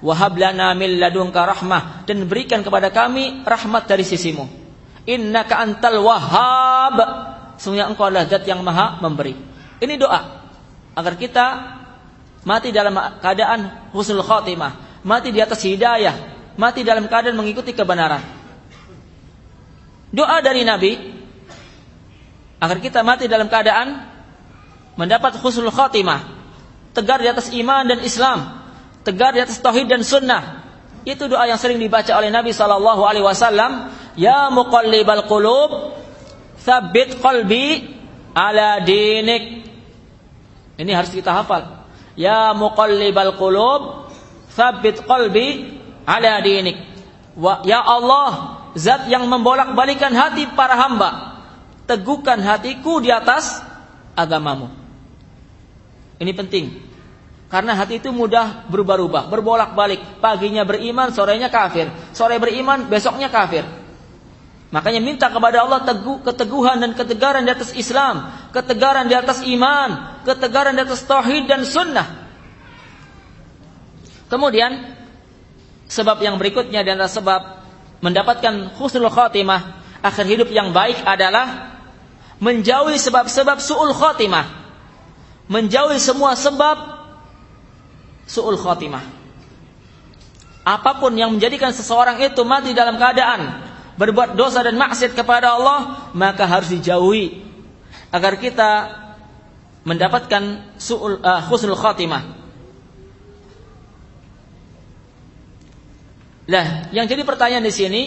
Wahab lana min ladunka rahmah dan berikan kepada kami rahmat dari sisimu. Innaka antal wahhab. Sungguh engkau adalah zat yang maha memberi. Ini doa agar kita mati dalam keadaan husnul khotimah, mati di atas hidayah, mati dalam keadaan mengikuti kebenaran. Doa dari Nabi agar kita mati dalam keadaan mendapat husnul khotimah, tegar di atas iman dan Islam, tegar di atas tauhid dan sunnah. Itu doa yang sering dibaca oleh Nabi sallallahu alaihi wasallam, "Ya muqallibal qulub, tsabbit qalbi ala dinik." Ini harus kita hafal. Ya muqallibal qulub, tsabbit qalbi ala dinik. Wa ya Allah, zat yang membolak-balikan hati para hamba, teguhkan hatiku di atas agamamu. Ini penting. Karena hati itu mudah berubah-ubah, berbolak-balik. Paginya beriman, sorenya kafir. Sore beriman, besoknya kafir. Makanya minta kepada Allah teguh, keteguhan dan ketegaran di atas Islam, ketegaran di atas iman, ketegaran di atas tauhid dan sunnah. Kemudian sebab yang berikutnya dan sebab mendapatkan husnul khatimah, akhir hidup yang baik adalah menjauhi sebab-sebab suul khatimah. Menjauhi semua sebab suul khatimah. Apa pun yang menjadikan seseorang itu mati dalam keadaan berbuat dosa dan maksiat kepada Allah, maka harus dijauhi agar kita mendapatkan su'ul, uh, husnul khatimah. Lah, yang jadi pertanyaan di sini,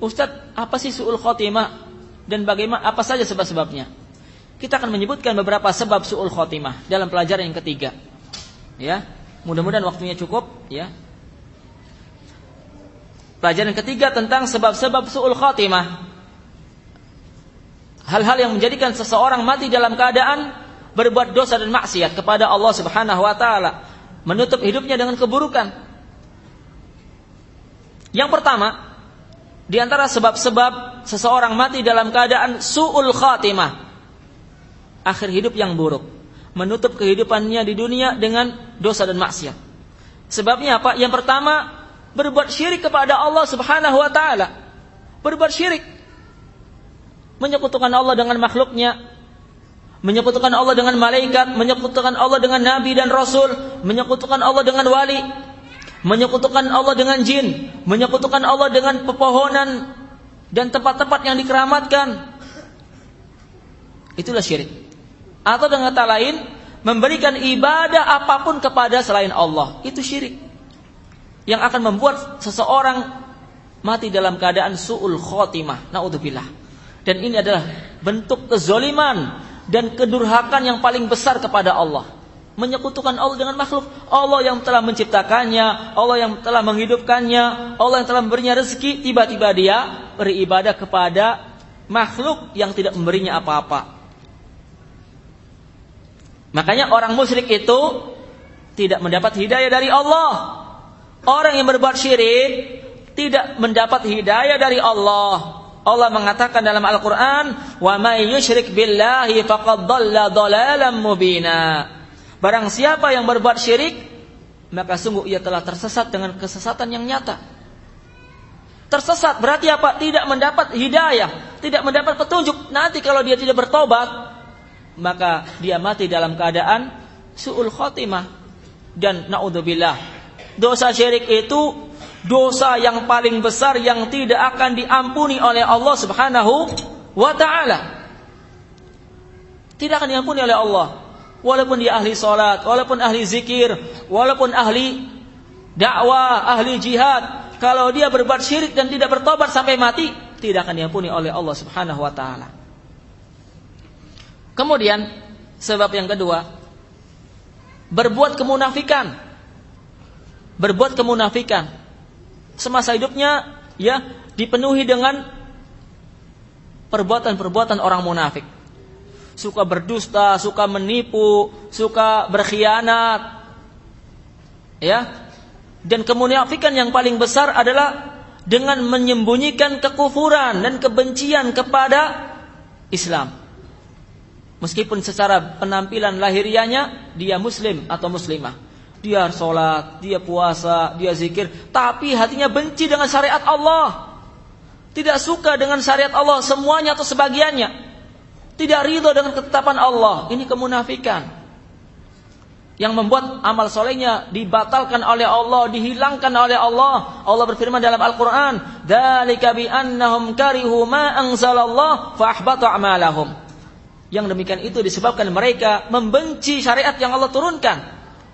Ustadz, apa sih su'ul khatimah dan bagaimana apa saja sebab-sebabnya? Kita akan menyebutkan beberapa sebab su'ul khatimah dalam pelajaran yang ketiga. Ya, mudah-mudahan waktunya cukup, ya. Pelajaran ketiga tentang sebab-sebab su'ul khatimah. Hal-hal yang menjadikan seseorang mati dalam keadaan berbuat dosa dan maksiat kepada Allah Subhanahu wa taala, menutup hidupnya dengan keburukan. Yang pertama, di antara sebab-sebab seseorang mati dalam keadaan su'ul khatimah, akhir hidup yang buruk, menutup kehidupannya di dunia dengan dosa dan maksiat. Sebabnya apa? Yang pertama, berbuat syirik kepada Allah Subhanahu wa taala. Berbuat syirik. Menyekutukan Allah dengan makhluknya, menyekutukan Allah dengan malaikat, menyekutukan Allah dengan nabi dan rasul, menyekutukan Allah dengan wali. menyekutukan Allah dengan jin, menyekutukan Allah dengan pepohonan dan tempat-tempat yang dikeramatkan. Itulah syirik. Atau dengan kata lain, memberikan ibadah apa pun kepada selain Allah, itu syirik. Yang akan membuat seseorang mati dalam keadaan su'ul khotimah. Naudzubillah. Dan ini adalah bentuk kezoliman dan kedurhakan yang paling besar kepada Allah menyekutukan Allah dengan makhluk. Allah yang telah menciptakannya, Allah yang telah menghidupkannya, Allah yang telah memberinya rezeki, tiba-tiba dia beribadah kepada makhluk yang tidak memberinya apa-apa. Makanya orang musyrik itu tidak mendapat hidayah dari Allah. Orang yang berbuat syirik tidak mendapat hidayah dari Allah. Allah mengatakan dalam Al-Qur'an, "Wa may yusyrik billahi faqad dhalla dhalalan mubina." Barang siapa yang berbuat syirik, maka sungguh ia telah tersesat dengan kesesatan yang nyata. Tersesat berarti apa? Tidak mendapat hidayah, tidak mendapat petunjuk. Nanti kalau dia tidak bertobat, maka dia mati dalam keadaan su'ul khotimah. Dan naudzubillah, dosa syirik itu dosa yang paling besar yang tidak akan diampuni oleh Allah Subhanahu wa taala. Tidak akan diampuni oleh Allah walaupun dia ahli salat, walaupun ahli zikir, walaupun ahli dakwah, ahli jihad, kalau dia berbuat syirik dan tidak bertobat sampai mati, tidak akan diampuni oleh Allah Subhanahu wa taala. Kemudian sebab yang kedua, berbuat kemunafikan. Berbuat kemunafikan. Semasa hidupnya ya dipenuhi dengan perbuatan-perbuatan orang munafik suka berdusta, suka menipu, suka berkhianat. Ya. Dan kemunafikan yang paling besar adalah dengan menyembunyikan kekufuran dan kebencian kepada Islam. Meskipun secara penampilan lahirianya dia muslim atau muslimah. Dia sholat, dia puasa, dia zikir. Tapi hatinya benci dengan syariat Allah. Tidak suka dengan syariat Allah semuanya atau sebagiannya tidak ridho dengan ketetapan Allah. Ini kemunafikan. Yang membuat amal solehnya dibatalkan oleh Allah, dihilangkan oleh Allah. Allah berfirman dalam Al-Quran, "Dzalika bi annahum karihu ma anzalallah a'malahum." Yang demikian itu disebabkan mereka membenci syariat yang Allah turunkan.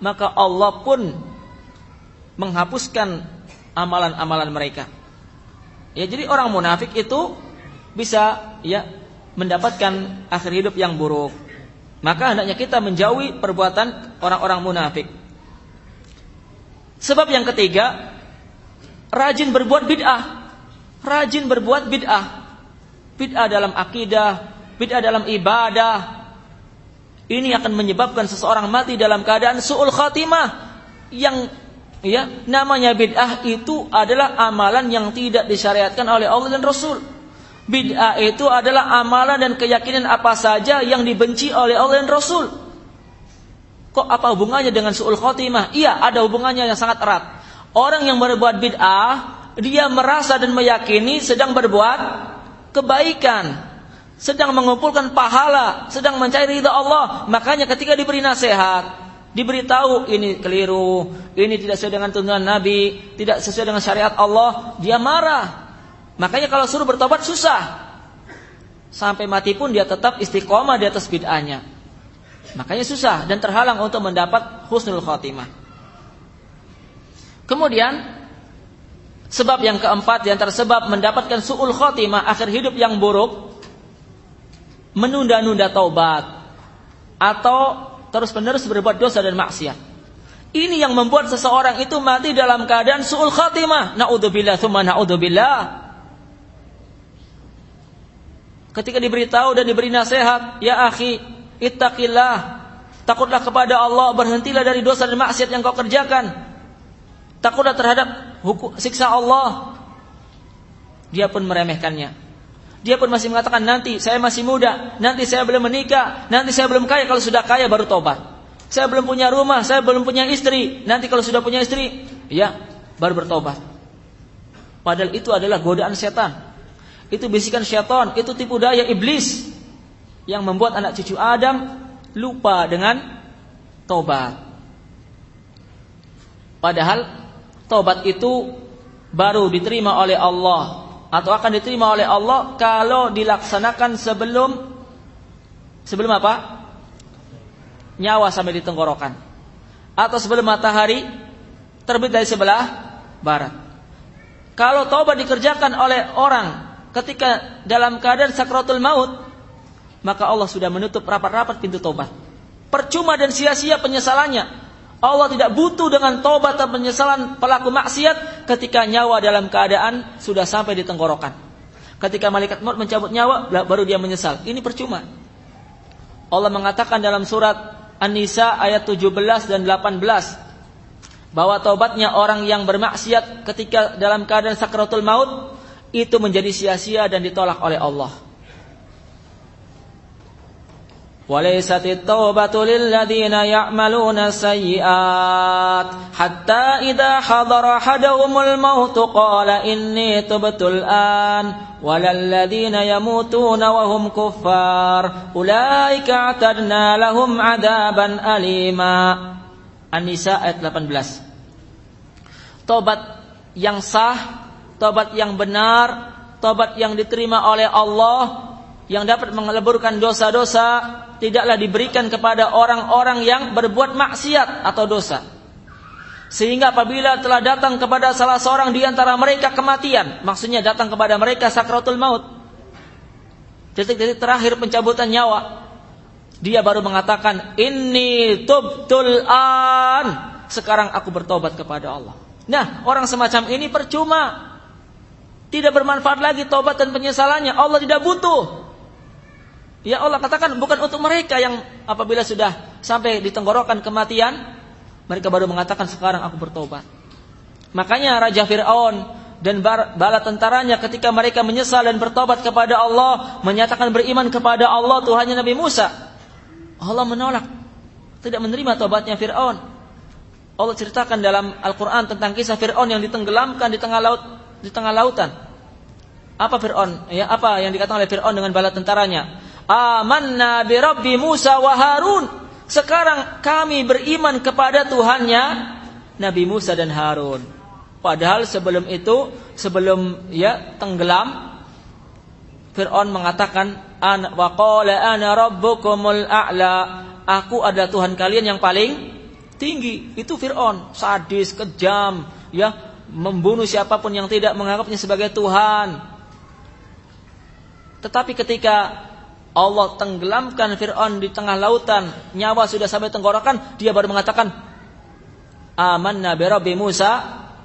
Maka Allah pun menghapuskan amalan-amalan mereka. Ya, jadi orang munafik itu bisa ya mendapatkan akhir hidup yang buruk. Maka hendaknya kita menjauhi perbuatan orang-orang munafik. Sebab yang ketiga, rajin berbuat bid'ah. Rajin berbuat bid'ah. Bid'ah dalam akidah, bid'ah dalam ibadah. Ini akan menyebabkan seseorang mati dalam keadaan su'ul khatimah. Yang ya namanya bid'ah itu adalah amalan yang tidak disyariatkan oleh Allah dan Rasul. Bid'ah itu adalah amalan dan keyakinan apa saja yang dibenci oleh Allah dan Rasul. Kok apa hubungannya dengan su'ul khotimah? Iya, ada hubungannya yang sangat erat. Orang yang berbuat bid'ah, dia merasa dan meyakini sedang berbuat kebaikan. Sedang mengumpulkan pahala, sedang mencari ridha Allah. Makanya ketika diberi nasihat, diberitahu ini keliru, ini tidak sesuai dengan tuntunan Nabi, tidak sesuai dengan syariat Allah, dia marah. Makanya kalau suruh bertobat susah. Sampai mati pun dia tetap istiqomah di atas bid'ahnya. Makanya susah dan terhalang untuk mendapat husnul khotimah. Kemudian sebab yang keempat yang tersebab mendapatkan su'ul khotimah akhir hidup yang buruk menunda-nunda taubat atau terus-menerus berbuat dosa dan maksiat. Ini yang membuat seseorang itu mati dalam keadaan su'ul khatimah. Na'udzubillah thumma na'udzubillah. Ketika diberitahu dan diberi nasihat, ya akhi, ittaqillah. Takutlah kepada Allah, berhentilah dari dosa dan maksiat yang kau kerjakan. Takutlah terhadap hukum, siksa Allah. Dia pun meremehkannya. Dia pun masih mengatakan nanti saya masih muda, nanti saya belum menikah, nanti saya belum kaya kalau sudah kaya baru tobat. Saya belum punya rumah, saya belum punya istri, nanti kalau sudah punya istri, ya baru bertobat. Padahal itu adalah godaan setan. Itu bisikan syaitan, itu tipu daya iblis yang membuat anak cucu Adam lupa dengan tobat. Padahal Tobat itu baru diterima oleh Allah atau akan diterima oleh Allah kalau dilaksanakan sebelum sebelum apa? Nyawa sampai di tenggorokan. Atau sebelum matahari terbit dari sebelah barat. Kalau taubat dikerjakan oleh orang ketika dalam keadaan sakratul maut, maka Allah sudah menutup rapat-rapat pintu taubat. Percuma dan sia-sia penyesalannya. Allah tidak butuh dengan tobat dan penyesalan pelaku maksiat ketika nyawa dalam keadaan sudah sampai di tenggorokan. Ketika malaikat maut mencabut nyawa, baru dia menyesal. Ini percuma. Allah mengatakan dalam surat An-Nisa ayat 17 dan 18 bahwa taubatnya orang yang bermaksiat ketika dalam keadaan sakratul maut itu menjadi sia-sia dan ditolak oleh Allah. وليست التوبة للذين يعملون السيئات حتى إذا حضر أحدهم الموت قال إني تبت الآن ولا الذين يموتون وهم كفار أولئك اعتدنا لهم عذابا أليما النساء ayat 18 Tobat yang sah, tobat yang benar, tobat yang diterima oleh Allah yang dapat mengeleburkan dosa-dosa tidaklah diberikan kepada orang-orang yang berbuat maksiat atau dosa. Sehingga apabila telah datang kepada salah seorang di antara mereka kematian, maksudnya datang kepada mereka sakratul maut. Titik-titik terakhir pencabutan nyawa. Dia baru mengatakan, "Inni tubtul an." Sekarang aku bertobat kepada Allah. Nah, orang semacam ini percuma. Tidak bermanfaat lagi tobat dan penyesalannya. Allah tidak butuh. Ya Allah katakan bukan untuk mereka yang apabila sudah sampai di tenggorokan kematian, mereka baru mengatakan sekarang aku bertobat. Makanya Raja Fir'aun dan bala tentaranya ketika mereka menyesal dan bertobat kepada Allah, menyatakan beriman kepada Allah Tuhannya Nabi Musa. Allah menolak, tidak menerima tobatnya Fir'aun. Allah ceritakan dalam Al-Quran tentang kisah Fir'aun yang ditenggelamkan di tengah laut di tengah lautan. Apa Fir'aun? Ya, apa yang dikatakan oleh Fir'aun dengan bala tentaranya? Amanna bi Rabbi Musa wa Harun. Sekarang kami beriman kepada Tuhannya Nabi Musa dan Harun. Padahal sebelum itu, sebelum ya tenggelam, Fir'aun mengatakan, An wa qala ana rabbukumul a'la. Aku adalah Tuhan kalian yang paling tinggi. Itu Fir'aun, sadis, kejam, ya, membunuh siapa pun yang tidak menganggapnya sebagai Tuhan. Tetapi ketika Allah tenggelamkan Fir'aun di tengah lautan, nyawa sudah sampai tenggorokan, dia baru mengatakan, Amanna bi Musa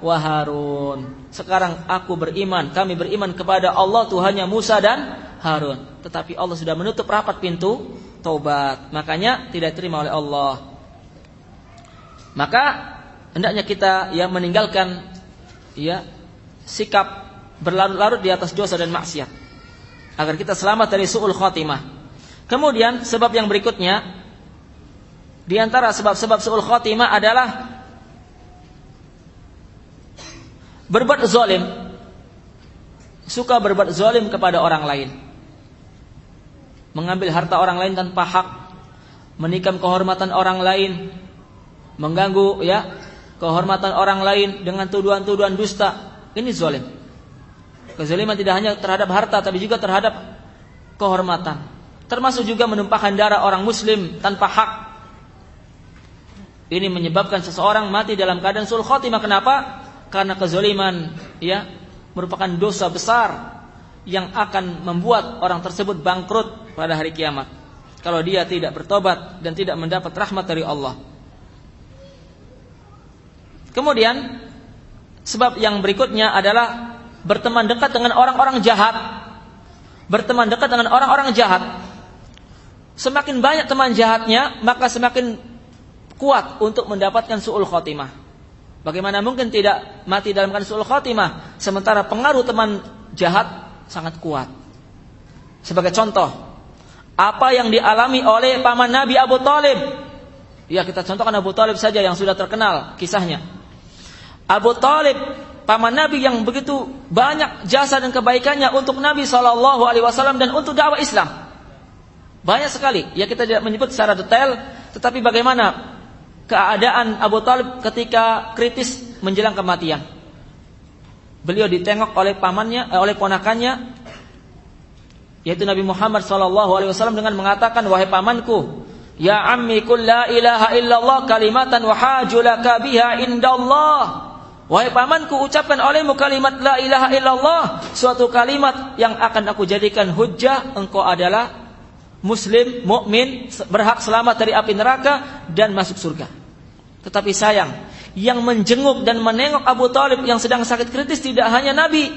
wa Harun. Sekarang aku beriman, kami beriman kepada Allah Tuhannya Musa dan Harun. Tetapi Allah sudah menutup rapat pintu taubat. Makanya tidak terima oleh Allah. Maka hendaknya kita yang meninggalkan ya sikap berlarut-larut di atas dosa dan maksiat agar kita selamat dari suul khotimah. Kemudian sebab yang berikutnya di antara sebab-sebab suul khotimah adalah berbuat zalim. Suka berbuat zalim kepada orang lain. Mengambil harta orang lain tanpa hak, menikam kehormatan orang lain, mengganggu ya kehormatan orang lain dengan tuduhan-tuduhan dusta. Ini zalim. Kezaliman tidak hanya terhadap harta tapi juga terhadap kehormatan. Termasuk juga menumpahkan darah orang muslim tanpa hak. Ini menyebabkan seseorang mati dalam keadaan sul khotimah. Kenapa? Karena kezaliman ya merupakan dosa besar yang akan membuat orang tersebut bangkrut pada hari kiamat. Kalau dia tidak bertobat dan tidak mendapat rahmat dari Allah. Kemudian sebab yang berikutnya adalah berteman dekat dengan orang-orang jahat, berteman dekat dengan orang-orang jahat. Semakin banyak teman jahatnya, maka semakin kuat untuk mendapatkan su'ul khotimah. Bagaimana mungkin tidak mati dalam keadaan su'ul khotimah, sementara pengaruh teman jahat sangat kuat. Sebagai contoh, apa yang dialami oleh paman Nabi Abu Talib. Ya kita contohkan Abu Talib saja yang sudah terkenal kisahnya. Abu Talib paman Nabi yang begitu banyak jasa dan kebaikannya untuk Nabi Shallallahu Alaihi Wasallam dan untuk dakwah Islam. Banyak sekali. Ya kita tidak menyebut secara detail, tetapi bagaimana keadaan Abu Talib ketika kritis menjelang kematian. Beliau ditengok oleh pamannya, eh, oleh ponakannya, yaitu Nabi Muhammad SAW dengan mengatakan, wahai pamanku, ya ammi kul la ilaha illallah kalimatan wahajulaka biha indallah. Wahai pamanku, ucapkan olehmu kalimat la ilaha illallah, suatu kalimat yang akan aku jadikan hujah, engkau adalah muslim, mukmin, berhak selamat dari api neraka dan masuk surga. Tetapi sayang, yang menjenguk dan menengok Abu Talib yang sedang sakit kritis tidak hanya Nabi,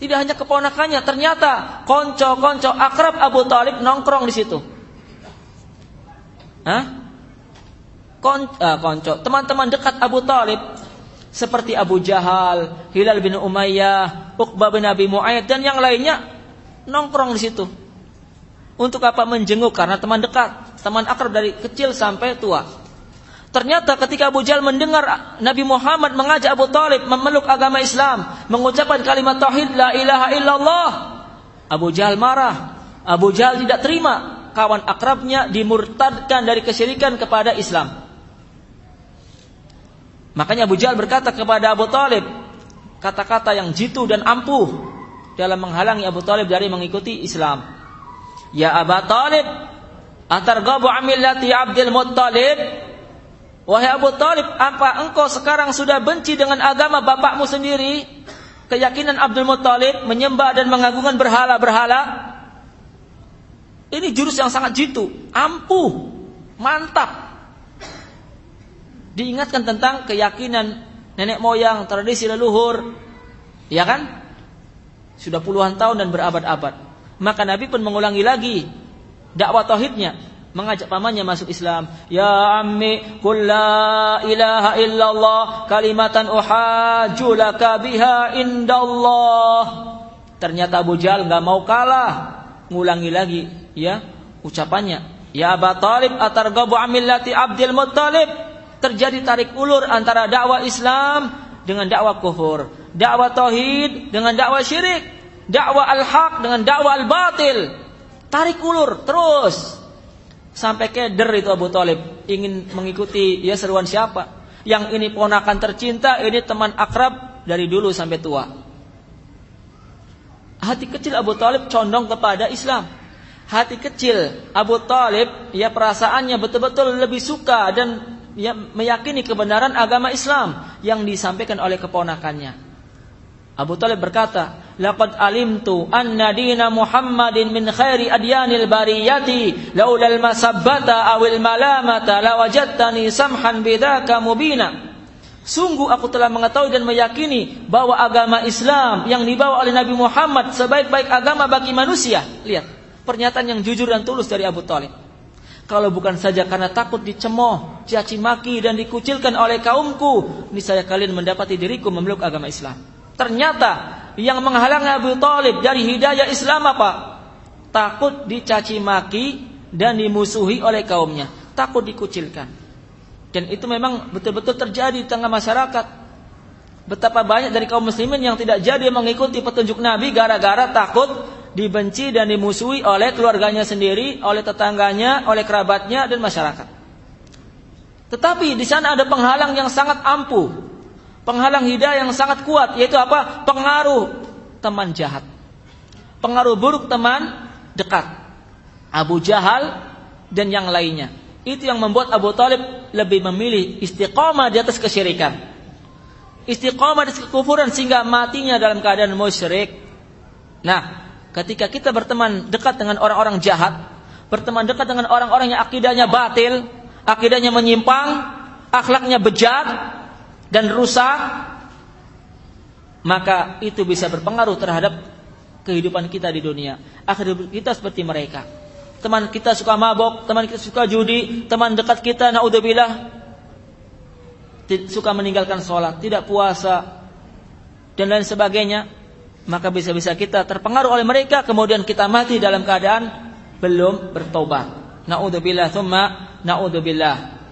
tidak hanya keponakannya, ternyata konco-konco akrab Abu Talib nongkrong di situ. Hah? Uh, konco, teman-teman dekat Abu Talib seperti Abu Jahal, Hilal bin Umayyah, Uqbah bin Abi Mu'ayyad dan yang lainnya nongkrong di situ. Untuk apa menjenguk? Karena teman dekat, teman akrab dari kecil sampai tua. Ternyata ketika Abu Jahal mendengar Nabi Muhammad mengajak Abu Talib memeluk agama Islam, mengucapkan kalimat tauhid la ilaha illallah, Abu Jahal marah. Abu Jahal tidak terima kawan akrabnya dimurtadkan dari kesyirikan kepada Islam. Makanya Abu Jahal berkata kepada Abu Talib kata-kata yang jitu dan ampuh dalam menghalangi Abu Talib dari mengikuti Islam. Ya Abu Talib, atargabu amillati Abdul Muttalib Wahai Abu Talib, apa engkau sekarang sudah benci dengan agama bapakmu sendiri? Keyakinan Abdul Muttalib menyembah dan mengagungkan berhala-berhala? Ini jurus yang sangat jitu, ampuh, mantap. Diingatkan tentang keyakinan nenek moyang, tradisi leluhur. Ya kan? Sudah puluhan tahun dan berabad-abad. Maka Nabi pun mengulangi lagi dakwah tauhidnya mengajak pamannya masuk Islam. Ya ammi, qul la ilaha illallah kalimatan uhajju laka biha indallah. Ternyata Abu Jahal nggak mau kalah, ngulangi lagi ya ucapannya. Ya Aba Talib atargabu amillati Abdul Muttalib. Terjadi tarik ulur antara dakwah Islam dengan dakwah kufur, dakwah tauhid dengan dakwah syirik, dakwah al-haq dengan dakwah al-batil. Tarik ulur terus Sampai keder itu Abu Talib ingin mengikuti ya seruan siapa? Yang ini ponakan tercinta, ini teman akrab dari dulu sampai tua. Hati kecil Abu Talib condong kepada Islam. Hati kecil Abu Talib ya perasaannya betul-betul lebih suka dan ya meyakini kebenaran agama Islam yang disampaikan oleh keponakannya. Abu Talib berkata, "Laqad alimtu anna dina Muhammadin min khairi adyanil bariyati laula al-masabbata awil malamata lawajadtani samhan bidzaka mubina." Sungguh aku telah mengetahui dan meyakini bahwa agama Islam yang dibawa oleh Nabi Muhammad sebaik-baik agama bagi manusia. Lihat, pernyataan yang jujur dan tulus dari Abu Talib. Kalau bukan saja karena takut dicemooh, caci maki dan dikucilkan oleh kaumku, niscaya kalian mendapati diriku memeluk agama Islam. Ternyata yang menghalangi Abu Talib dari hidayah Islam apa? Takut dicaci maki dan dimusuhi oleh kaumnya. Takut dikucilkan. Dan itu memang betul-betul terjadi di tengah masyarakat. Betapa banyak dari kaum muslimin yang tidak jadi mengikuti petunjuk Nabi gara-gara takut dibenci dan dimusuhi oleh keluarganya sendiri, oleh tetangganya, oleh kerabatnya dan masyarakat. Tetapi di sana ada penghalang yang sangat ampuh Penghalang hidayah yang sangat kuat yaitu apa? Pengaruh teman jahat. Pengaruh buruk teman dekat. Abu Jahal dan yang lainnya. Itu yang membuat Abu Talib lebih memilih istiqomah di atas kesyirikan. Istiqomah di atas kekufuran sehingga matinya dalam keadaan musyrik. Nah, ketika kita berteman dekat dengan orang-orang jahat, berteman dekat dengan orang-orang yang akidahnya batil, akidahnya menyimpang, akhlaknya bejat, dan rusak, maka itu bisa berpengaruh terhadap kehidupan kita di dunia. Akhir kita seperti mereka. Teman kita suka mabok, teman kita suka judi, teman dekat kita naudzubillah suka meninggalkan sholat, tidak puasa dan lain sebagainya, maka bisa-bisa kita terpengaruh oleh mereka kemudian kita mati dalam keadaan belum bertobat. Naudzubillah, thumma naudzubillah.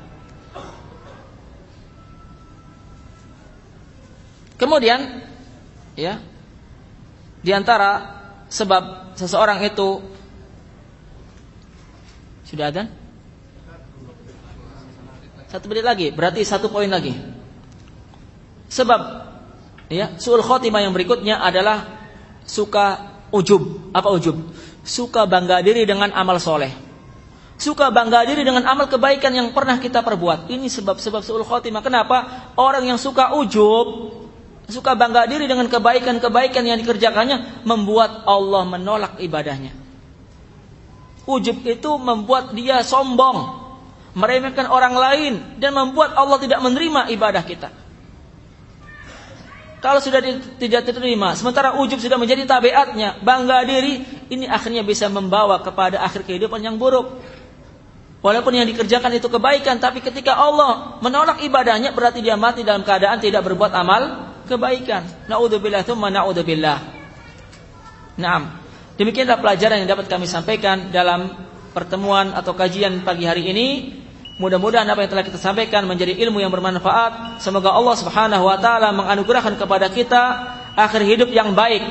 Kemudian ya di antara sebab seseorang itu sudah ada Satu menit lagi, berarti satu poin lagi. Sebab ya, suul khotimah yang berikutnya adalah suka ujub. Apa ujub? Suka bangga diri dengan amal soleh. Suka bangga diri dengan amal kebaikan yang pernah kita perbuat. Ini sebab-sebab suul khotimah. Kenapa? Orang yang suka ujub, suka bangga diri dengan kebaikan-kebaikan yang dikerjakannya, membuat Allah menolak ibadahnya. Ujub itu membuat dia sombong, meremehkan orang lain dan membuat Allah tidak menerima ibadah kita. Kalau sudah tidak diterima, sementara ujub sudah menjadi tabiatnya, bangga diri, ini akhirnya bisa membawa kepada akhir kehidupan yang buruk. Walaupun yang dikerjakan itu kebaikan, tapi ketika Allah menolak ibadahnya, berarti dia mati dalam keadaan tidak berbuat amal kebaikan. Naudzubillah tsumma naudzubillah. Naam. Demikianlah pelajaran yang dapat kami sampaikan dalam pertemuan atau kajian pagi hari ini. Mudah-mudahan apa yang telah kita sampaikan menjadi ilmu yang bermanfaat. Semoga Allah Subhanahu wa taala menganugerahkan kepada kita akhir hidup yang baik.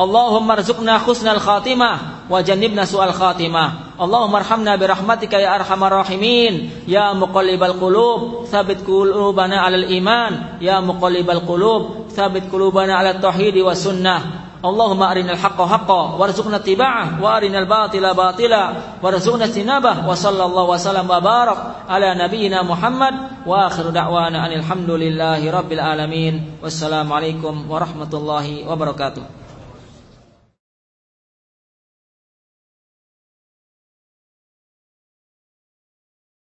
Allahumma rzuqna khusnal khatimah wa jannibna su'al khatimah. Allahumma arhamna bi rahmatika ya arhamar rahimin. Ya muqallibal qulub, tsabbit qulubana 'alal iman. Ya muqallibal qulub, tsabbit qulubana 'alat tauhid wa sunnah. Allahumma arinal haqqa haqqa warzuqna tiba'ah wa arinal batila batila warzuqna tinabah wa sallallahu wa sallam wa barak ala nabiyyina Muhammad wa akhiru da'wana anil rabbil alamin. Wassalamualaikum warahmatullahi wabarakatuh.